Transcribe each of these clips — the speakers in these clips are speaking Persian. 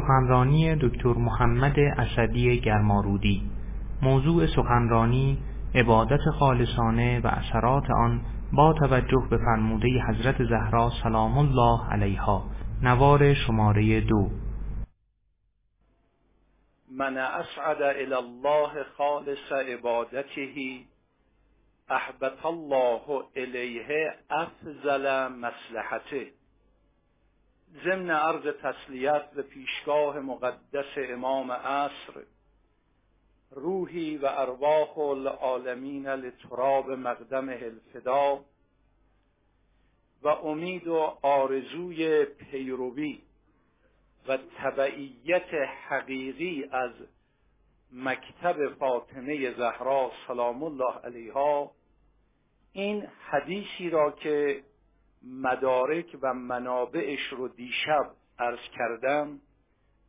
سخنرانی دکتر محمد اسدی گرمارودی. موضوع سخنرانی عبادت خالصانه و اثرات آن با توجه به فرموده حضرت زهرا سلام الله علیها. نوار شماره دو. من اسعد الى الله خالص عبادته احبت الله الیه افضل مصلحته. ضمن عرض تسلیت به پیشگاه مقدس امام عصر روحی و ارواح العالمین لتراب مقدم الفدا و امید و آرزوی پیروی و تبعیت حقیقی از مکتب فاطمه زهرا سلام الله علیها. این حدیثی را که مدارک و منابعش رو دیشب عرض کردم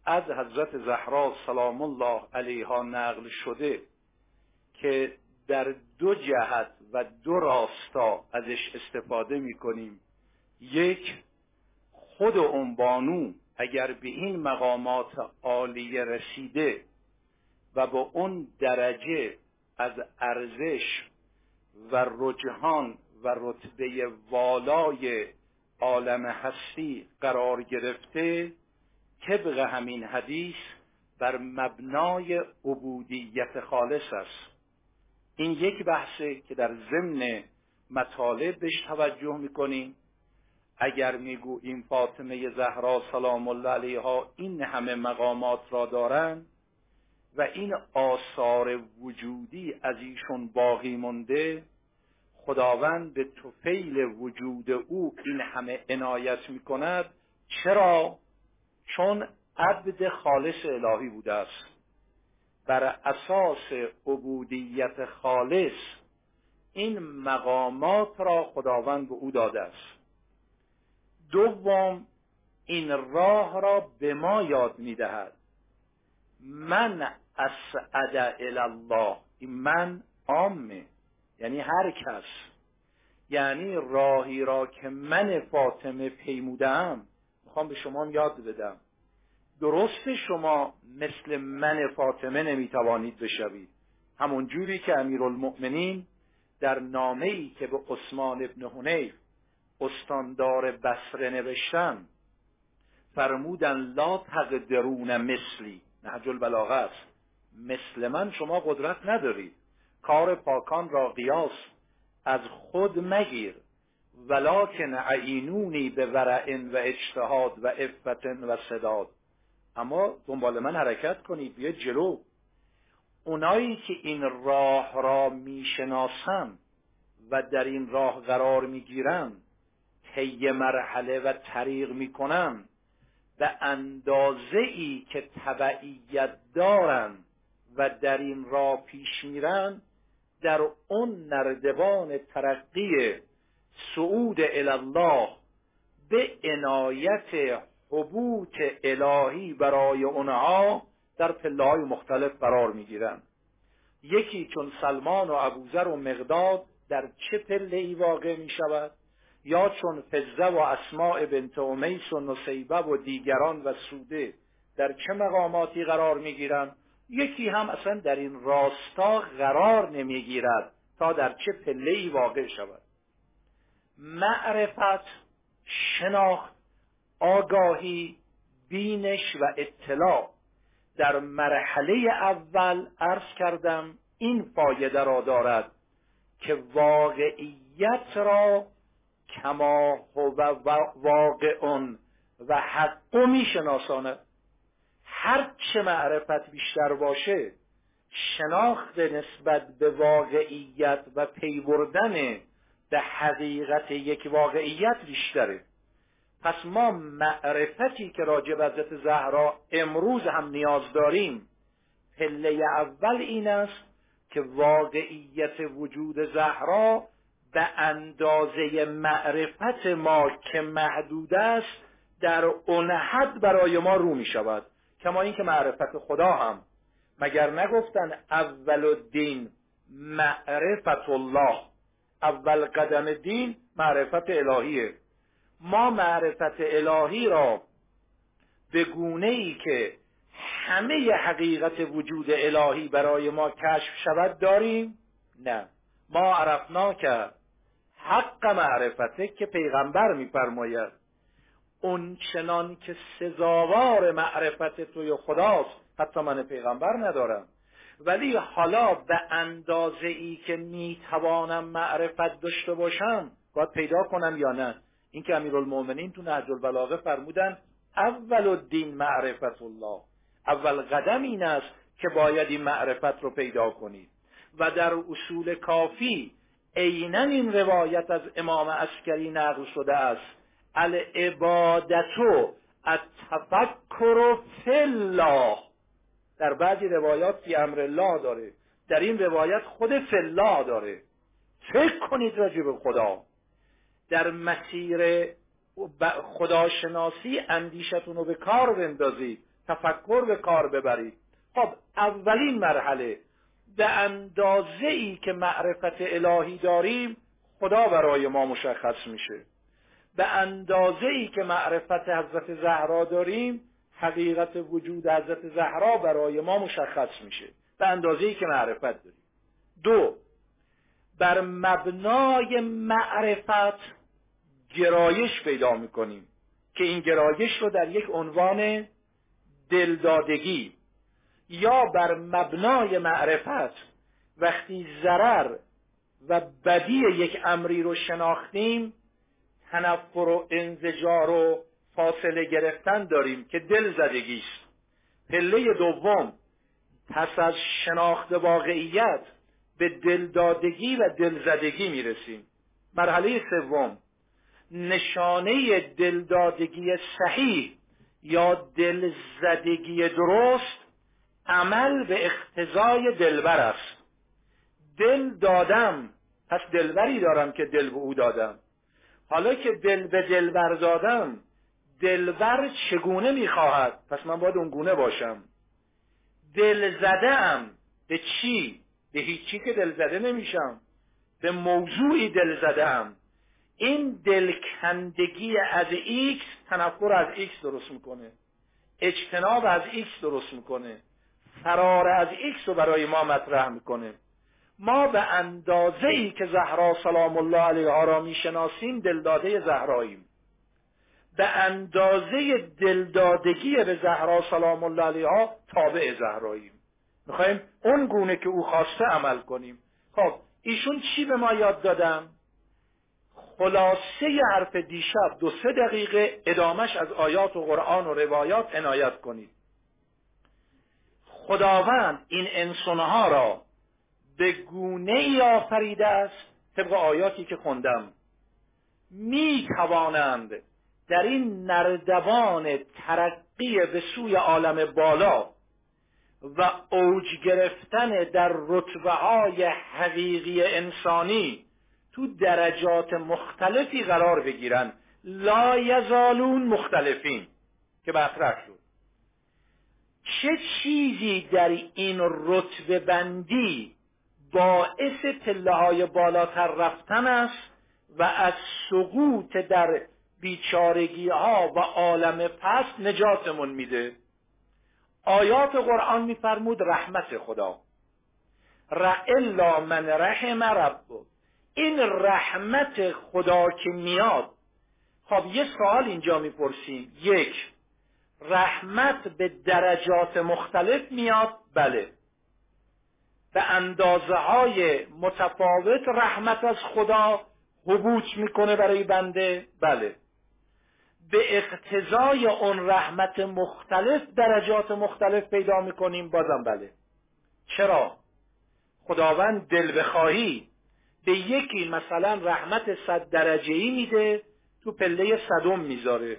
از حضرت زهرا سلام الله علیها نقل شده که در دو جهت و دو راستا ازش استفاده می کنیم یک خود اون بانو اگر به این مقامات عالیه رسیده و با اون درجه از ارزش و رجحان و رتبه والای عالم هستی قرار گرفته طبق همین حدیث بر مبنای عبودیت خالص است. این یک بحثه که در ضمن مطالب بهش توجه می‌کنیم. اگر می‌گوییم فاطمه زهرا سلام الله علیها این همه مقامات را دارند و این آثار وجودی از ایشون باقی مونده خداوند به توفیل وجود او این همه عنایت می کند چرا؟ چون عبد خالص الهی بوده است. بر اساس عبودیت خالص این مقامات را خداوند به او داده است. دوم این راه را به ما یاد می دهد من اسعد الله این من عامه. یعنی هر کس یعنی راهی را که من فاطمه پیمودم می‌خوام به شما یاد بدم. درست شما مثل من فاطمه نمی‌توانید بشوید. همون جوری که امیرالمؤمنین در نامه ای که به عثمان ابن حنیف استاندار بسره نوشتن فرمودن لا تقدرون مثلی. نهج البلاغه است. مثل من شما قدرت ندارید. کار پاکان را قیاس از خود مگیر. ولکن عینونی به ورعن و اجتهاد و افت و صداد. اما دنبال من حرکت کنید بیا جلو. اونایی که این راه را می‌شناسن و در این راه قرار می‌گیرن طی مرحله و طریق می‌کنن به اندازه ای که تبعیت دارن و در این راه پیش میرن در اون نردبان ترقی صعود الله به عنایت حبوط الهی برای اونها در پله های مختلف قرار می‌گیرند. یکی چون سلمان و ابوذر و مقداد در چه پله ای واقع می شود یا چون فزه و اسماع بنت امیس و نصیبه و دیگران و سوده در چه مقاماتی قرار می گیرند یکی هم اصلا در این راستا قرار نمی‌گیرد تا در چه پله ای واقع شود. معرفت شناخت آگاهی بینش و اطلاع. در مرحله اول عرض کردم این فایده را دارد که واقعیت را کما هو واقع و حق میشناساند. هر چه معرفت بیشتر باشه شناخت نسبت به واقعیت و پیوردن به حقیقت یک واقعیت بیشتره. پس ما معرفتی که راجع به حضرت زهرا امروز هم نیاز داریم پله اول این است که واقعیت وجود زهرا به اندازه معرفت ما که محدود است در اون حد برای ما رو می شود کما اینکه معرفت خدا هم. مگر نگفتن اول الدین معرفت الله؟ اول قدم دین معرفت الهیه. ما معرفت الهی را به گونه ای که همه حقیقت وجود الهی برای ما کشف شود داریم؟ نه. ما عرفنا که حق معرفته که پیغمبر میفرماید. اون چنان که سزاوار معرفت توی خداست. حتی من پیغمبر ندارم. ولی حالا به اندازه ای که می‌توانم معرفت داشته باشم باید پیدا کنم یا نه؟ این که امیرالمؤمنین تو نهج البلاغه فرمودن اول الدین معرفت الله. اول قدم این است که باید این معرفت رو پیدا کنید و در اصول کافی عینا این روایت از امام عسکری نقل شده است. العبادتو التفکر فی الله. در بعضی روایات فی امر الله داره. در این روایت خود فلا داره. فکر کنید راجع به خدا. در مسیر خداشناسی اندیشتون رو به کار بندازید تفکر به کار ببرید خب اولین مرحله. به اندازه ای که معرفت الهی داریم خدا برای ما مشخص میشه. به اندازه ای که معرفت حضرت زهرا داریم حقیقت وجود حضرت زهرا برای ما مشخص میشه. به اندازه ای که معرفت داریم. دو بر مبنای معرفت گرایش پیدا می‌کنیم که این گرایش رو در یک عنوان دلدادگی یا بر مبنای معرفت وقتی ضرر و بدی یک امری رو شناختیم تنفر و انزجار و فاصله گرفتن داریم که دل زدگی است پله دوم پس از شناخت واقعیت به دلدادگی و دلزدگی می‌رسیم. مرحله سوم نشانه دلدادگی صحیح یا دلزدگی درست عمل به اختزای دلبر است. دل دادم پس دلبری دارم که دل به او دادم. حالا که دل به دلبر دادم دلبر چگونه می‌خواهد؟ پس من باید اونگونه باشم. دل زده به چی؟ به هیچی که دل زده نمیشم. به موضوعی دل زده این دلکندگی از ایکس تنفر از ایکس درست می‌کنه. اجتناب از ایکس درست می‌کنه. فرار از ایکس رو برای ما مطرح می‌کنه. ما به اندازه ای که زهرا سلام الله علیها را می‌شناسیم دلداده زهراییم. به اندازه دلدادگی به زهرا سلام الله علیها تابع زهراییم. می‌خوایم اون گونه که او خواسته عمل کنیم. خب ایشون چی به ما یاد دادم خلاصه حرف دیشب دو سه دقیقه ادامش از آیات و قرآن و روایات عنایت کنید خداوند این انسانها را به گونه ای آفریده است طبق آیاتی که خوندم. می توانند در این نردبان ترقی به سوی عالم بالا و اوج گرفتن در رتبه های حقیقی انسانی تو درجات مختلفی قرار بگیرن لا یزالون مختلفین که مطرح شد. چه چیزی در این رتبه بندی باعث پله های بالاتر رفتن است و از سقوط در بیچارگی ها و عالم پست نجاتمون میده. آیات قرآن میفرمود رحمت خدا. الا من رحم رب این رحمت خدا که میاد. خب یه سوال اینجا می‌پرسیم یک رحمت به درجات مختلف میاد؟ بله. به اندازه های متفاوت رحمت از خدا حبوط می‌کنه برای بنده. بله. به اقتضای اون رحمت مختلف درجات مختلف پیدا می‌کنیم. بازم بله. چرا؟ خداوند دل بخواهی به یکی مثلا رحمت صد درجه ای میده تو پله صدم می‌ذاره.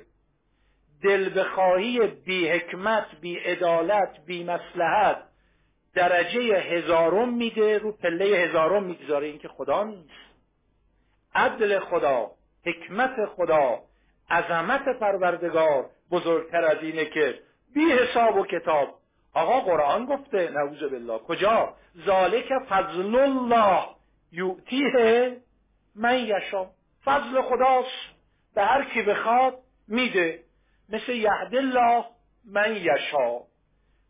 دل بخواهی بی حکمت بی عدالت بی مسلحت درجه هزارم میده رو پله هزارم می‌گذاره این که خدا نیست. عدل خدا حکمت خدا عظمت پروردگار بزرگتر از اینه که بی حساب و کتاب. آقا قرآن گفته نعوذ بالله. کجا؟ ذالک فضل الله یعطیه من یشا فضل خداست. به هر کی بخواد میده. مثل یهد الله من یشا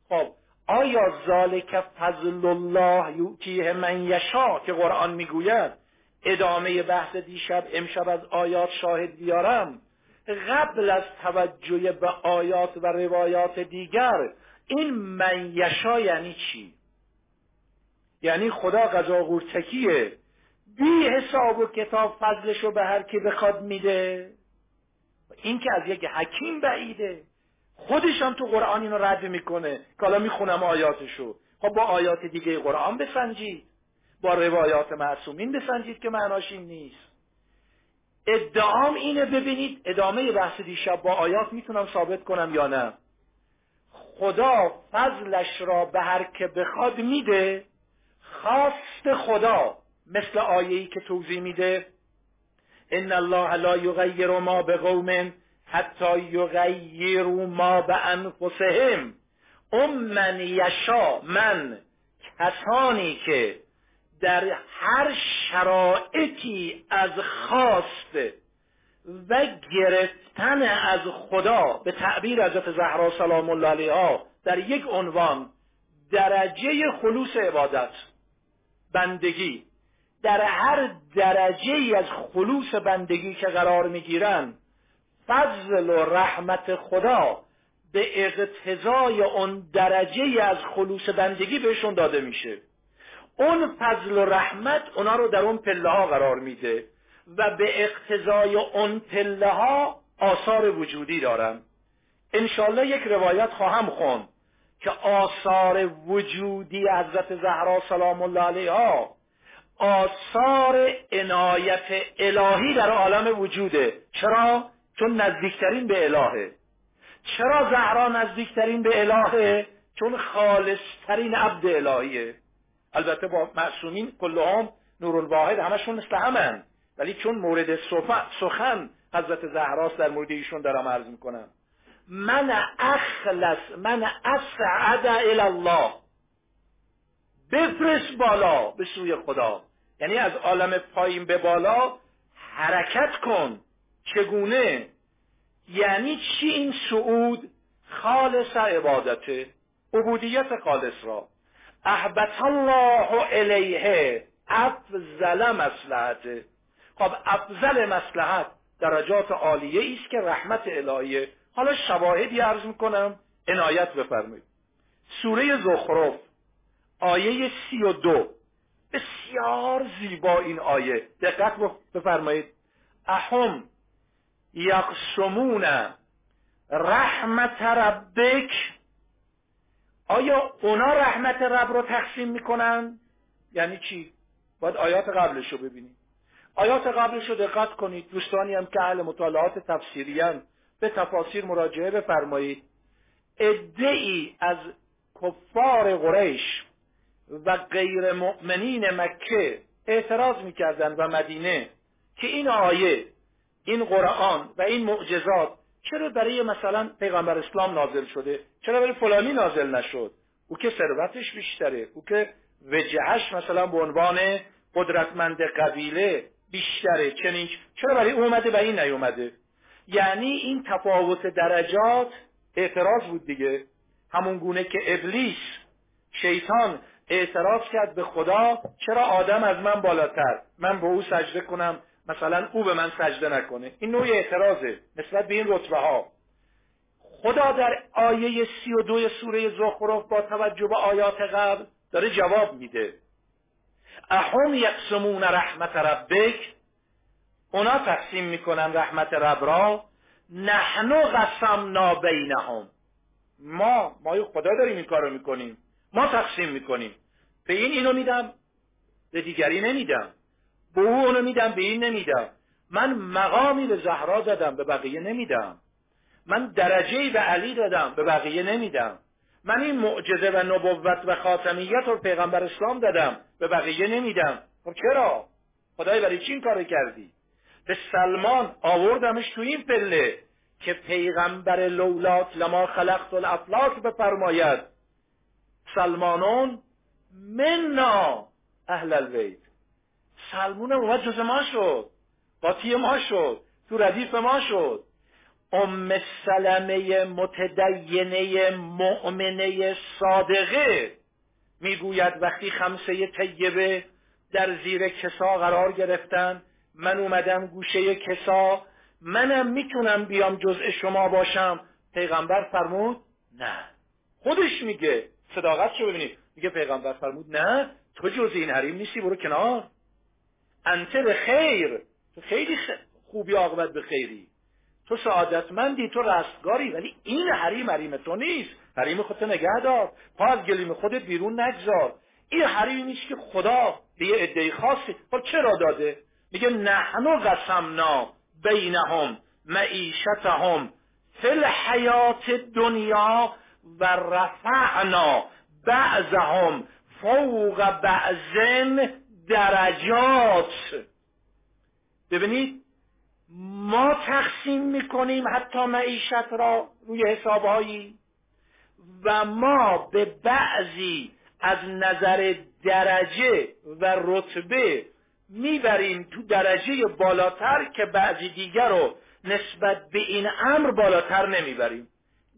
خب آیا ذالک فضل الله یوتیه من یشا که قرآن می‌گوید؟ ادامه بحث دیشب امشب از آیات شاهد بیارم. قبل از توجه به آیات و روایات دیگر این من یشا یعنی چی؟ یعنی خدا قضا قورتکیه بی حساب و کتاب فضلشو به هر کی بخواد میده. این که از یک حکیم بعیده. خودش هم تو قرآن اینو رد می‌کنه که حالا می‌خونم آیاتشو. خب با آیات دیگه قرآن بسنجید. با روایات معصومین بسنجید که معناش این نیست. ادعام اینه ببینید ادامه بحث دیشب با آیات می‌تونم ثابت کنم یا نه. خدا فضلش را به هر که بخواد میده خواست خدا مثل آیه‌ای که توضیح میده. ان الله لا یغیر ما به قوم حتی یغیروا ما به انفسهم. ام من یشا من کسانی که در هر شرایطی از خواست و گرفتن از خدا به تعبیر حضرت زهرا سلام الله علیها در یک عنوان درجه خلوص عبادت بندگی. در هر درجه از خلوص بندگی که قرار می‌گیرن فضل و رحمت خدا به اقتضای اون درجه از خلوص بندگی بهشون داده میشه. اون فضل و رحمت اونا رو در اون پله ها قرار میده و به اقتضای اون پله ها آثار وجودی دارن. انشالله یک روایت خواهم خوند که آثار وجودی حضرت زهرا سلام الله علیها آثار عنایت الهی در عالم وجوده. چرا؟ چون نزدیکترین به الهه. چرا زهرا نزدیکترین به الهه؟ چون خالصترین عبد الهیه. البته با معصومین کلهم نورالواحد همشون مثل همن. ولی چون مورد سخن حضرت زهراست در مورد ایشون دارم عرض می‌کنم. من اخلص من اسعد الى الله بفرست بالا به سوی خدا. یعنی از عالم پایین به بالا حرکت کن. چگونه؟ یعنی چی این سعود خالص عبادته؟ عبودیت خالص را. احبت الله الیه افضل مسلحته خب افضل مسلحت درجات عالیه است که رحمت الهیه حالا شواهدی عرض می‌کنم. عنایت بفرمایید. سوره زخرف آیه سی و دو. بسیار زیبا این آیه. دقت بفرمایید. اهم یقسمون رحمت ربک. آیا اونا رحمت رب رو تقسیم می‌کنن؟ یعنی چی؟ باید آیات قبلش رو ببینید آیات قبلش رو دقت کنید. دوستانی هم که اهل مطالعات تفسیری به تفاسیر مراجعه بفرمایید. ادعی از کفار قریش و غیر مؤمنین مکه اعتراض می‌کردن و مدینه که این آیه این قرآن و این معجزات چرا برای مثلا پیغمبر اسلام نازل شده؟ چرا برای فلانی نازل نشد؟ او که ثروتش بیشتره او که وجهش مثلا به عنوان قدرتمند قبیله بیشتره چنین چرا برای او اومده و این نیومده؟ یعنی این تفاوت درجات اعتراض بود دیگه. همون گونه که ابلیس شیطان اعتراض کرد به خدا چرا آدم از من بالاتر؟ من به او سجده کنم مثلا او به من سجده نکنه. این نوع اعتراضه نسبت به این رتبه ها خدا در آیه سی و دو سوره زخرف با توجه به آیات قبل داره جواب میده. اهم یقسمون رحمت ربک؟ اونا تقسیم می‌کنن رحمت رب را. نحنو قسمنا بینهم. ما ما خدا داریم این کارو می‌کنیم. ما تقسیم می‌کنیم. به این اینو میدم به دیگری نمیدم. به او اونو میدم به این نمیدم. من مقامی به زهرا دادم به بقیه نمیدم. من درجه به علی دادم به بقیه نمیدم. من این معجزه و نبوت و خاتمیت رو پیغمبر اسلام دادم به بقیه نمیدم. خب چرا؟ خدای برای چی این کارو کردی؟ به سلمان آوردمش تو این پله که پیغمبر لولات لما خلقت الافلاک بفرماید سلمانون منا اهل البیت. سلمون اومد جز ما شد. قاطی ما شد. تو ردیف ما شد. ام سلمه متدینه مؤمنه صادقه می‌گوید وقتی خمسه طیبه در زیر کسا قرار گرفتن من اومدم گوشه کسا منم می‌تونم بیام جزء شما باشم. پیغمبر فرمود نه. خودش میگه صداقت رو ببینید میگه پیغمبر فرمود نه تو جز این حریم نیستی برو کنار. انت به خیر. تو خیلی خوبی عاقبت به خیری. تو سعادتمندی تو رستگاری ولی این حریم حریم تو نیست. حریم خودت نگه دار. پا از گلیم خودت بیرون نگذار. این حریم نیست که خدا به یه عده خاصی خب چرا داده؟ میگه نحنو قسمنا بینهم معیشتهم فی الحیات دنیا و رفعنا بعضهم فوق بعضن درجات. ببینید ما تقسیم می‌کنیم حتی معیشت را روی حسابهایی و ما به بعضی از نظر درجه و رتبه می‌بریم تو درجه بالاتر که بعضی دیگر رو نسبت به این امر بالاتر نمی‌بریم.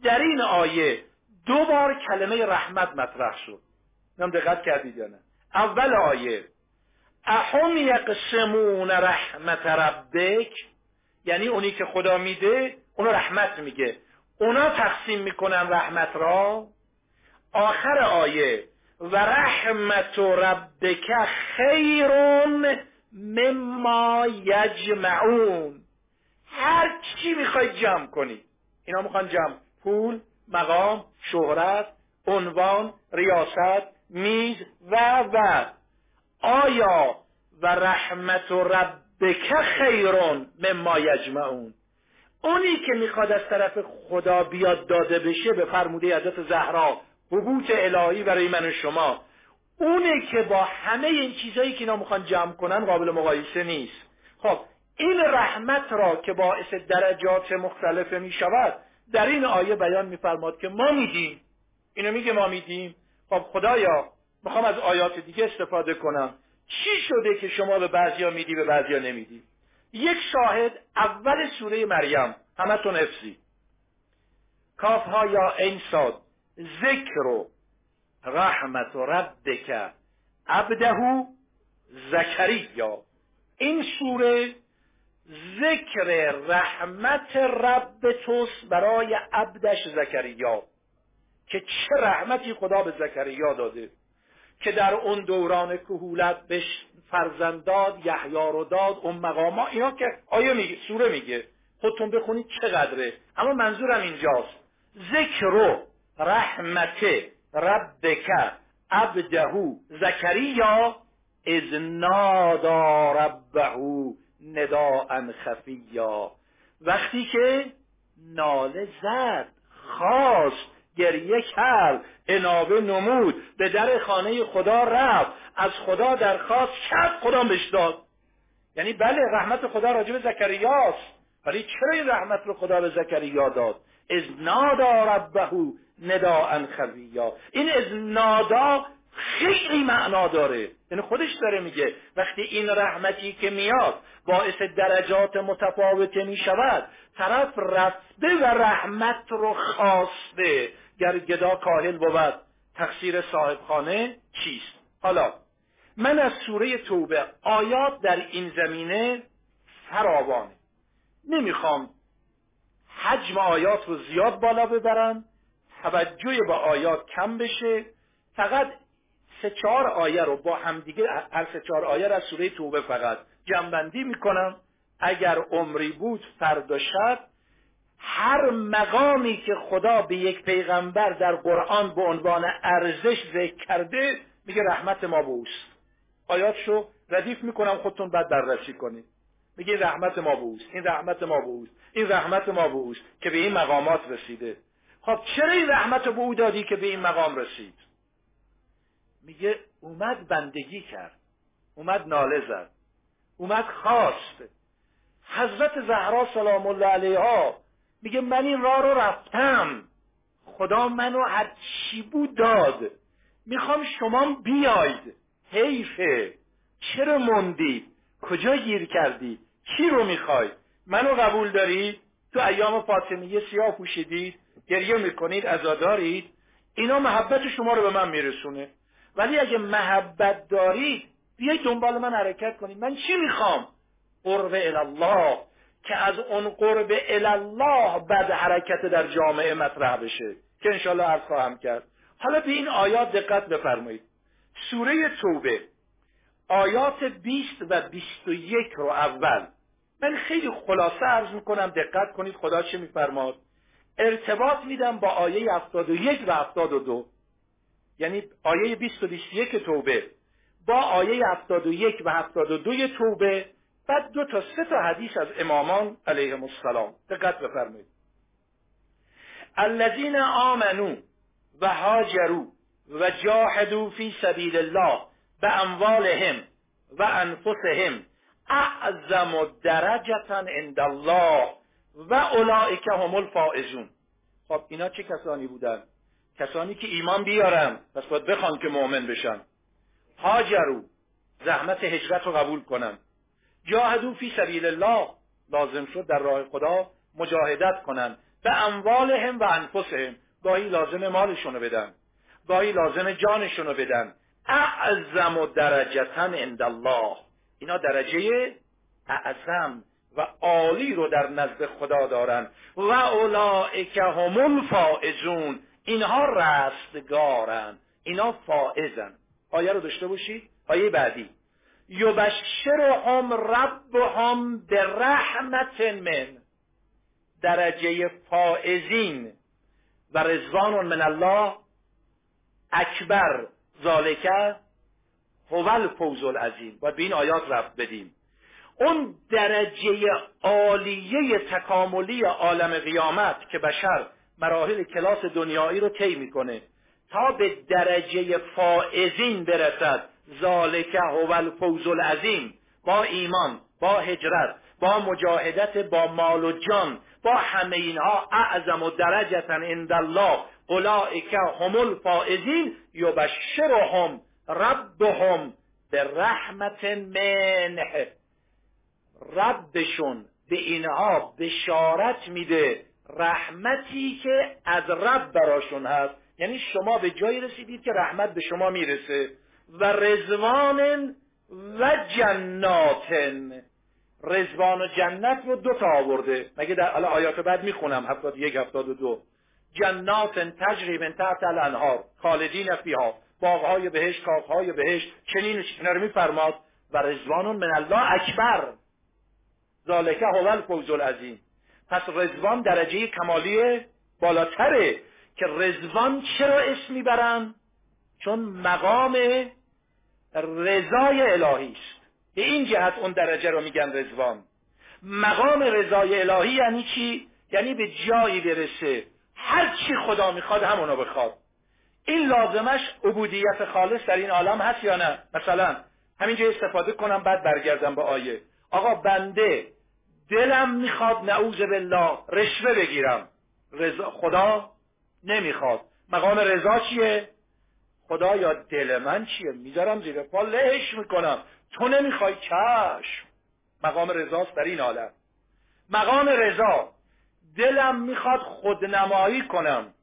در این آیه دو بار کلمه رحمت مطرح شد. نم دقت کردید یا نه؟ اول آیه اهم یقسمون رحمت ربک یعنی اونی که خدا میده اونو رحمت میگه. اونا تقسیم می‌کنن رحمت را. آخر آیه و رحمت ربک خیرون مما یجمعون. هر چی می‌خواید جمع کنید اینا می‌خوان جمع. پول مقام شهرت عنوان ریاست میز و و آیا و رحمت و ربک خیرون مما یجمعون؟ اونی که می‌خواد از طرف خدا بیاد داده بشه به فرموده حضرت زهرا حبوط الهی برای من و شما. اونه که با همه این چیزهایی که اینا می‌خوان جمع کنن قابل مقایسه نیست. خب این رحمت را که باعث درجات مختلفه می‌شود در این آیه بیان میفرماد که ما میدیم. اینو میگه ما میدیم. خب خدایا می‌خوام از آیات دیگه استفاده کنم. چی شده که شما به بعضیا میدی به بعضیا نمیدی؟ یک شاهد اول سوره مریم. همتون افزی کاف ها یا انساد ذکر و رحمت و ربک عبده زکریا. این سوره ذکر رحمت رب توست برای عبدش زکریا که چه رحمتی خدا به زکریا داده. که در اون دوران کهولت بهش فرزند داد یحیی رو داد اون مقاما اینا که آیه میگه سوره میگه خودتون بخونید چقدره؟ اما منظورم اینجاست. ذکر رحمت ربک عبده زکریا از نادا ربه نداء خفیا. وقتی که ناله زد خواست گریه کرد انابه نمود به در خانه خدا رفت. از خدا درخواست کرد خدا بهش داد. یعنی بله رحمت خدا راجع به زکریاست. ولی چرا این رحمت رو خدا به زکریا داد؟ از نادا ربه نداء خفیا این از نادا خیلی معنا داره. یعنی خودش داره میگه وقتی این رحمتی که میاد باعث درجات متفاوته می‌شود طرف رفته و رحمت رو خواسته. گر گدا کاهل بود. تقصیر صاحب خانه چیست؟ حالا من از سوره توبه آیات در این زمینه فراوانه. نمی‌خوام حجم آیات رو زیاد بالا ببرم توجه به آیات کم بشه. فقط سه چهار آیه رو با همدیگه هر سه چهار آیه رو از سوره توبه فقط جنبندی می‌کنم. اگر عمری بود فردا شب هر مقامی که خدا به یک پیغمبر در قرآن به عنوان ارزش ذکر کرده میگه رحمت ما به اوست آیاتشو ردیف می‌کنم خودتون بعد بررسی کنید. میگه رحمت ما به اوست این رحمت ما به اوست این رحمت ما به اوست که به این مقامات رسیده. خب چرا این رحمت به او دادی که به این مقام رسید؟ میگه اومد بندگی کرد اومد ناله زد اومد خواست. حضرت زهرا سلام الله علیها میگه من این راه رو رفتم. خدا منو هر چی بود داد. می‌خوام شما بیاید. حیفه. چرا موندی کجا گیر کردی؟ چی رو می‌خوای؟ منو قبول داری؟ تو ایام فاطمیه سیاه پوشیدید گریه می‌کنید ازادارید اینا محبت شما رو به من میرسونه. ولی اگه محبت دارید بیایید دنبال من حرکت کنید. من چی می‌خوام؟ قرب الله که از اون قرب الله بعد حرکت در جامعه مطرح بشه که انشالله عرض خواهم کرد. حالا به این آیات دقت بفرمایید. سوره توبه آیات 20 و 21 رو اول. من خیلی خلاصه عرض می‌کنم دقت کنید خدا چه میفرماد. ارتباط میدم با آیه 71 و 72 یعنی آیه 20 و 21 توبه. با آیه 71 و 72 توبه بعد دو تا سه تا حدیث از امامان علیهم السلام. دقت بفرمایید. الذین آمنو و هاجروا و جاهدوا فی سبیل الله به اموالهم و انفسهم اعظم درجتا عند الله و اولئک هم الفائزون. خب اینا چه کسانی بودن؟ کسانی که ایمان بیارن. پس باید بخوان که مؤمن بشن. هاجرو زحمت هجرت رو قبول کنن. جاهدو فی سبیل الله. لازم شد در راه خدا مجاهدت کنن به اموالهم و انفسهم. گاهی لازم مالشونو بدن. گاهی لازم جانشونو بدن. اعظم و درجتا عند الله. اینا درجه اعظم و عالی رو در نزد خدا دارن. و اولائک هم الفائزون. اینها رستگارن. اینا فائزن. آیه رو داشته باشید آیه بعدی. یبشرهم ربهم به رحمت من درجه فائزین و رزوان من الله. اکبر ذالکه هو الفوز العظیم. باید به این آیات رفت بدیم. اون درجه عالیه تکاملی عالم قیامت که بشر مراحل کلاس دنیایی رو طی می‌کنه تا به درجه فائزین برسد. ذالک هو الفوز العظیم با ایمان با هجرت با مجاهدت با مال و جان با همه اینها اعظم و درجتا عند الله اولئک هم الفائزین یبشرهم ربهم به رحمت منه. ربشون به اینها بشارت میده رحمتی که از رب براشون هست. یعنی شما به جایی رسیدید که رحمت به شما می‌رسه. و رزوان و جناتن رزوان و جنت رو دو تا آورده. مگه در الان آیات بعد می‌خونم. هفتاد یک هفتاد و دو. جنات تجری من تحت الانهار. خالدین فیها. باغهای بهشت کاخهای بهشت. چنین چنین رو میفرماد. و رزوان من الله اکبر. ذالکه هو الفوز العظیم. پس رزوان درجه کمالی بالاتره که رزوان چرا اسم می‌برن؟ چون مقام رضای الهی است به این جهت اون درجه رو میگن رزوان مقام رضای الهی یعنی چی؟ یعنی به جایی برسه. هر چی خدا می‌خواد همونو بخواد. این لازمش عبودیت خالص در این عالم هست یا نه؟ مثلا همینجا استفاده کنم بعد برگردم به آیه. آقا بنده دلم می‌خواد نعوذ بالله رشوه بگیرم. رضا خدا نمی‌خواد. مقام رضا چیه؟ خدا یا دل من چیه؟ می‌ذارم زیر پا لهش می‌کنم. تو نمی‌خوای چشم. مقام رضاست در این عالم. مقام رضا. دلم می‌خواد خودنمایی کنم.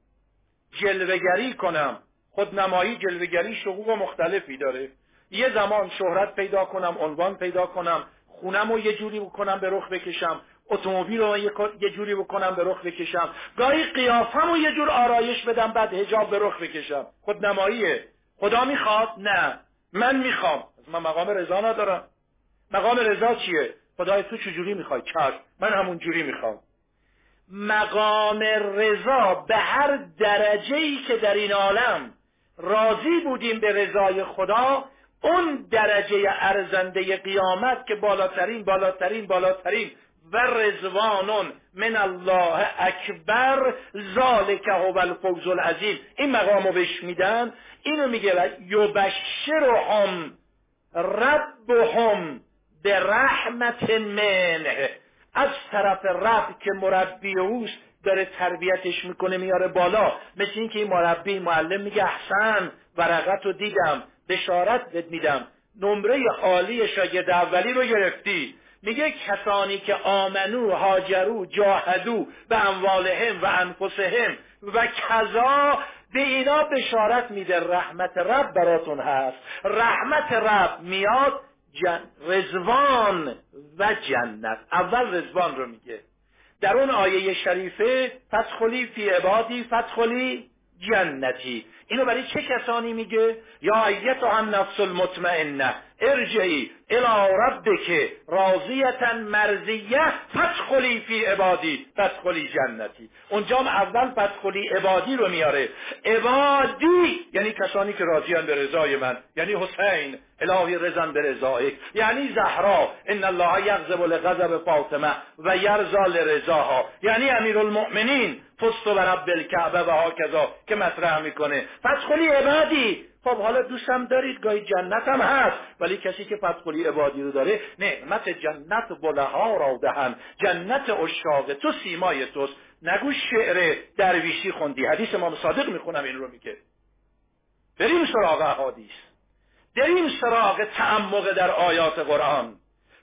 جلوگری کنم. خودنمایی جلوگری شقوق مختلفی داره. یه زمان شهرت پیدا کنم عنوان پیدا کنم. خونم رو یه جوری بکنم به رخ بکشم. اتومبیل رو یه جوری بکنم به رخ بکشم. گاهی قیافم رو یه جور آرایش بدم بعد هجاب به رخ بکشم. خودنماییه خدا می‌خواد؟ نه. من می‌خوام. من مقام رضا ندارم. مقام رضا چیه؟ خدای تو چجوری می‌خوای؟ چشم. من همون جوری می‌خوام. مقام رضا به هر درجه ای که در این عالم راضی بودیم به رضای خدا اون درجه ارزنده قیامت که بالاترین بالاترین بالاترین و رزوانون من الله اکبر ذالک هو الفوز العظیم. این مقام رو بهش میدن. اینو میگه یبشرهم ربهم به رحمت منه. از طرف رب که مربی اوست داره تربیتش می‌کنه میاره بالا. مثل اینکه این مربی معلم میگه احسن ورقت رو دیدم بشارت بد میدم. نمره عالی شاگرد اولی رو گرفتی. میگه کسانی که آمنو هاجرو جاهدو به اموالهم و انفسهم و کذا به اینا بشارت میده رحمت رب براتون هست. رحمت رب میاد جن... رزوان و جنت. اول رزوان رو میگه. در اون آیه شریفه فتخلی فی عبادی فتخلی جنتی. اینو برای چه کسانی میگه؟ یا ایتها هم نفس المطمئنه. ارجعی الى ربک راضیتا مرضیه فدخلی فی عبادی فدخلی جنتی. اونجا اول فدخلی عبادی رو میاره. عبادی یعنی کسانی که راضیان به رضای من یعنی حسین الهی رزان به رضایک یعنی زهرا ان الله یغضب لغضب فاطمه و یرضا لرضاها. یعنی امیرالمؤمنین فست و رب الکعبه و هاکذا که مطرح می‌کنه. فدخلی عبادی خب حالا دوستم دارید گاهی جنت هم هست ولی کسی که فتقلی عبادی رو داره نعمت جنت بلها را دهن. جنت اشاق تو سیمای توست. نگو شعر درویشی خوندی. حدیث امام صادق می‌خونم این رو میگه. بریم سراغ احادیث. بریم سراغ تعمق در آیات قرآن.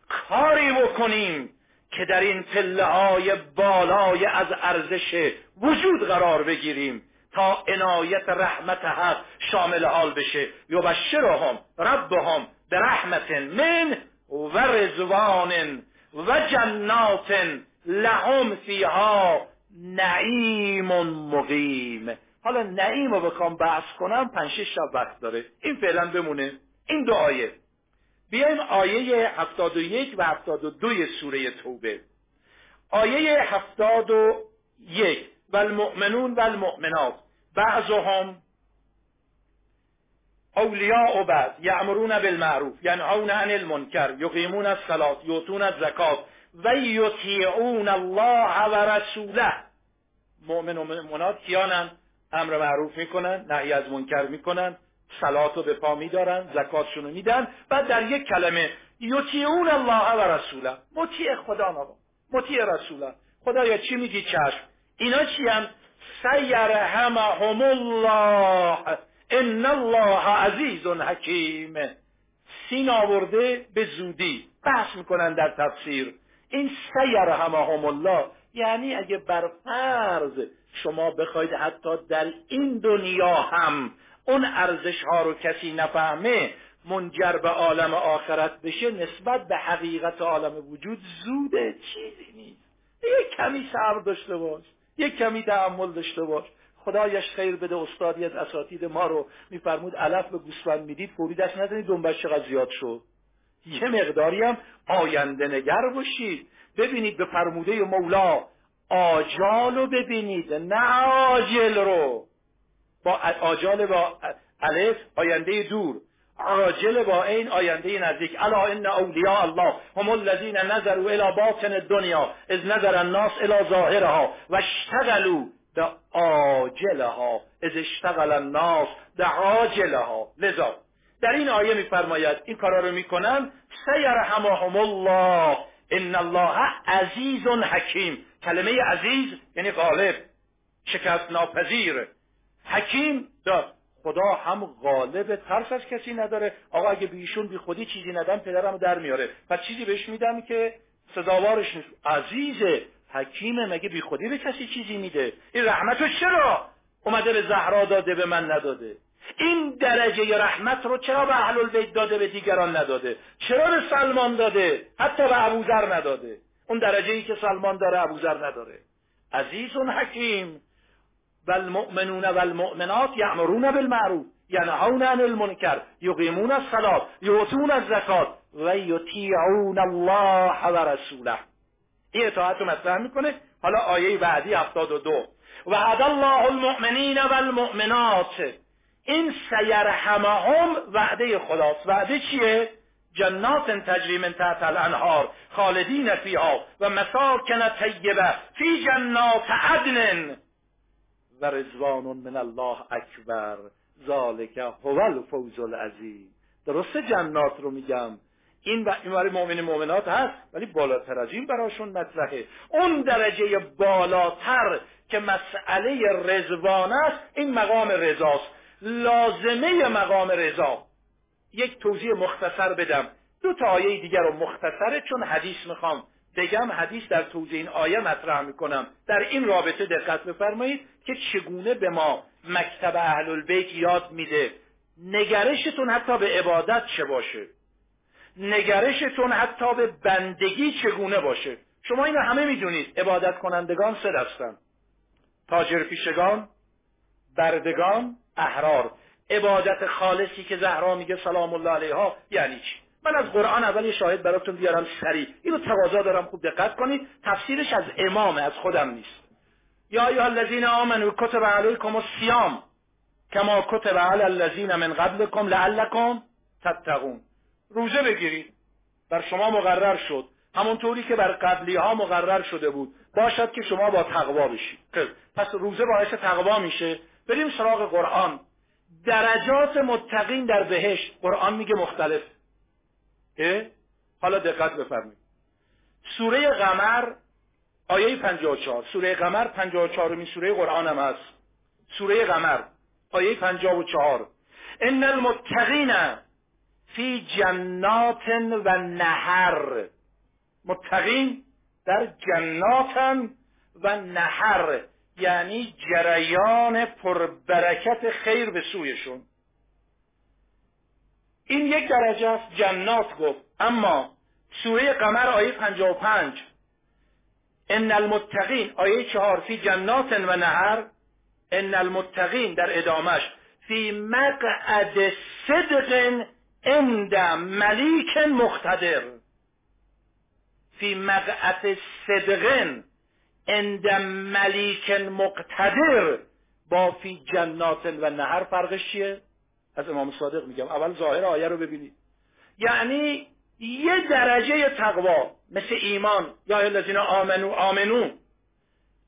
کاری بکنیم که در این پله های بالای از ارزش وجود قرار بگیریم. تا عنایت رحمت حق شامل حال بشه. یبشرهم ربهم به رحمت من و رزوان و جنات لهم فیها نعیم مقیم. حالا نعیم رو بخوام بحث کنم پنج شش وقت داره. این فعلا بمونه. این دو آیه بیایم آیه هفتاد و یک و هفتاد و دوی سوره توبه. آیه هفتاد و یک. و المؤمنون و المؤمنات بعضهم اولیاء بعض یعمرون بالمعروف ینهون عن المنکر یقیمون الصلاة یؤتون الزکات و یطیعون الله و رسوله. مؤمن و مؤمنات کیانن؟ امر معروف می‌کنن نهی از منکر می‌کنن صلات رو به پا میدارن زکاتشون رو میدن بعد در یک کلمه یطیعون الله و رسوله. مطیع خدا نبا مطیع رسوله. خدایا چی میگی چشم؟ اینا چی هم سیرحمهم الله. ان الله عزیز حکیم. سین آورده به زودی. بحث می‌کنن در تفسیر. این سیرحمهم الله یعنی اگه بر فرض شما بخواید حتی در این دنیا هم اون ارزش ها رو کسی نفهمه منجر به عالم آخرت بشه نسبت به حقیقت عالم وجود زوده چیزی نیست. یک کمی صبر داشته باش. یک کمی تعمل داشته باش. خدایش خیر بده استادی از اساتید ما رو میفرمود علف به گوسفند می‌دید فوری دست نزنید دنبش چقدر زیاد شد یه مقداری هم؟ آینده نگر باشید. ببینید به فرموده مولا آجال رو ببینید نه آجل رو. با آجال با الف آینده دور. عاجل با این آینده نزدیک. الا ان اولیاء الله هم الذين نظروا الى باطن الدنيا اذ نظر الناس الى ظاهرها و اشتغلوا به عاجلها اذ اشتغل الناس به عاجلها لذا در این آیه میفرماید این کارا رو می‌کنن سیرحمهم الله. ان الله عزیز حکیم. کلمه عزیز یعنی غالب شکست ناپذیر. حکیم داد. خدا هم غالب ترس از کسی نداره. آقا اگه بیشون بی خودی چیزی ندم پدرم در میاره. پس چیزی بهش میدم که سزاوارش نیست. عزیزه حکیمه مگه بی خودی به کسی چیزی میده؟ این رحمتو چرا اومده به زهرا داده به من نداده؟ این درجه رحمت رو چرا به اهل البیت داده به دیگران نداده؟ چرا به سلمان داده؟ حتی به ابوذر نداده. اون درجه ای که سلمان داره ابوذر نداره. عزیز حکیم و المؤمنون و المؤمنات یعمرون بالمعروف ینهون عن المنکر یقیمون الصلاة یؤتون الزکات و یطیعون الله و رسوله. این اطاعت رو مطرح می‌کنه. حالا آیه بعدی 72 وعد الله المؤمنین و المؤمنات این سیرحمهم وعده خداست. وعده چیه؟ جنات تجری من تحت الانهار خالدین فیها و مساکن طیبه فی جنات عدن. و رضوان من الله اکبر ذالک هو الفوز العظیم. درسته جنات رو میگم. این و این برای مؤمن مؤمنات هست ولی بالاتر از این براشون مطرحه. اون درجه بالاتر که مسئله رضوان است این مقام رضاست. لازمه مقام رضا. یک توضیح مختصر بدم. دو تا آیه دیگر رو مختصره چون حدیث می‌خوام. بگم حدیث در توضیح این آیه مطرح می‌کنم. در این رابطه دقت بفرمایید که چگونه به ما مکتب اهل البیت یاد میده. نگرشتون حتی به عبادت چه باشه؟ نگرشتون حتی به بندگی چگونه باشه؟ شما اینو همه می‌دونید. عبادت کنندگان سه دستن تاجر پیشگان بردگان احرار. عبادت خالصی که زهرا میگه سلام الله علیها یعنی چی؟ من از قرآن اول یه شاهد براتون بیارم سریع. اینو تقاضا دارم خوب دقت کنید. تفسیرش از امامه از خودم نیست. یا ایها الذین آمنوا کتب علیکم الصیام کما کتب علی الذین من قبلکم لعلکم تتقون. روزه بگیرید. بر شما مقرر شد. همونطوری که بر قبلی ها مقرر شده بود. باشد که شما با تقوا بشید. خب، پس روزه باعث تقوا میشه. بریم سراغ قرآن. درجات متقین در بهشت. قرآن میگه مختلف. حالا دقت بفرمایید. سوره قمر آیه 54 سوره قمر 54 می سوره قرآن هم هست. سوره قمر آیه 54 ان المتقین فی جنات و نهر. متقین در جناتن و نهر یعنی جریان پربرکت خیر به سویشون. این یک درجه است جنات گفت. اما سوره قمر آیه 55 ان المتقین آیه چهار فی جنات و نهر. ان المتقین در ادامش فی مقعد صدق عند ملیک مقتدر. فی مقعد صدق عند ملیک مقتدر. با فی جنات و نهر فرقش چیه؟ از امام صادق میگم. اول ظاهر آیه رو ببینید. یعنی یه درجه تقوا مثل ایمان یا الذین آمنو آمنو.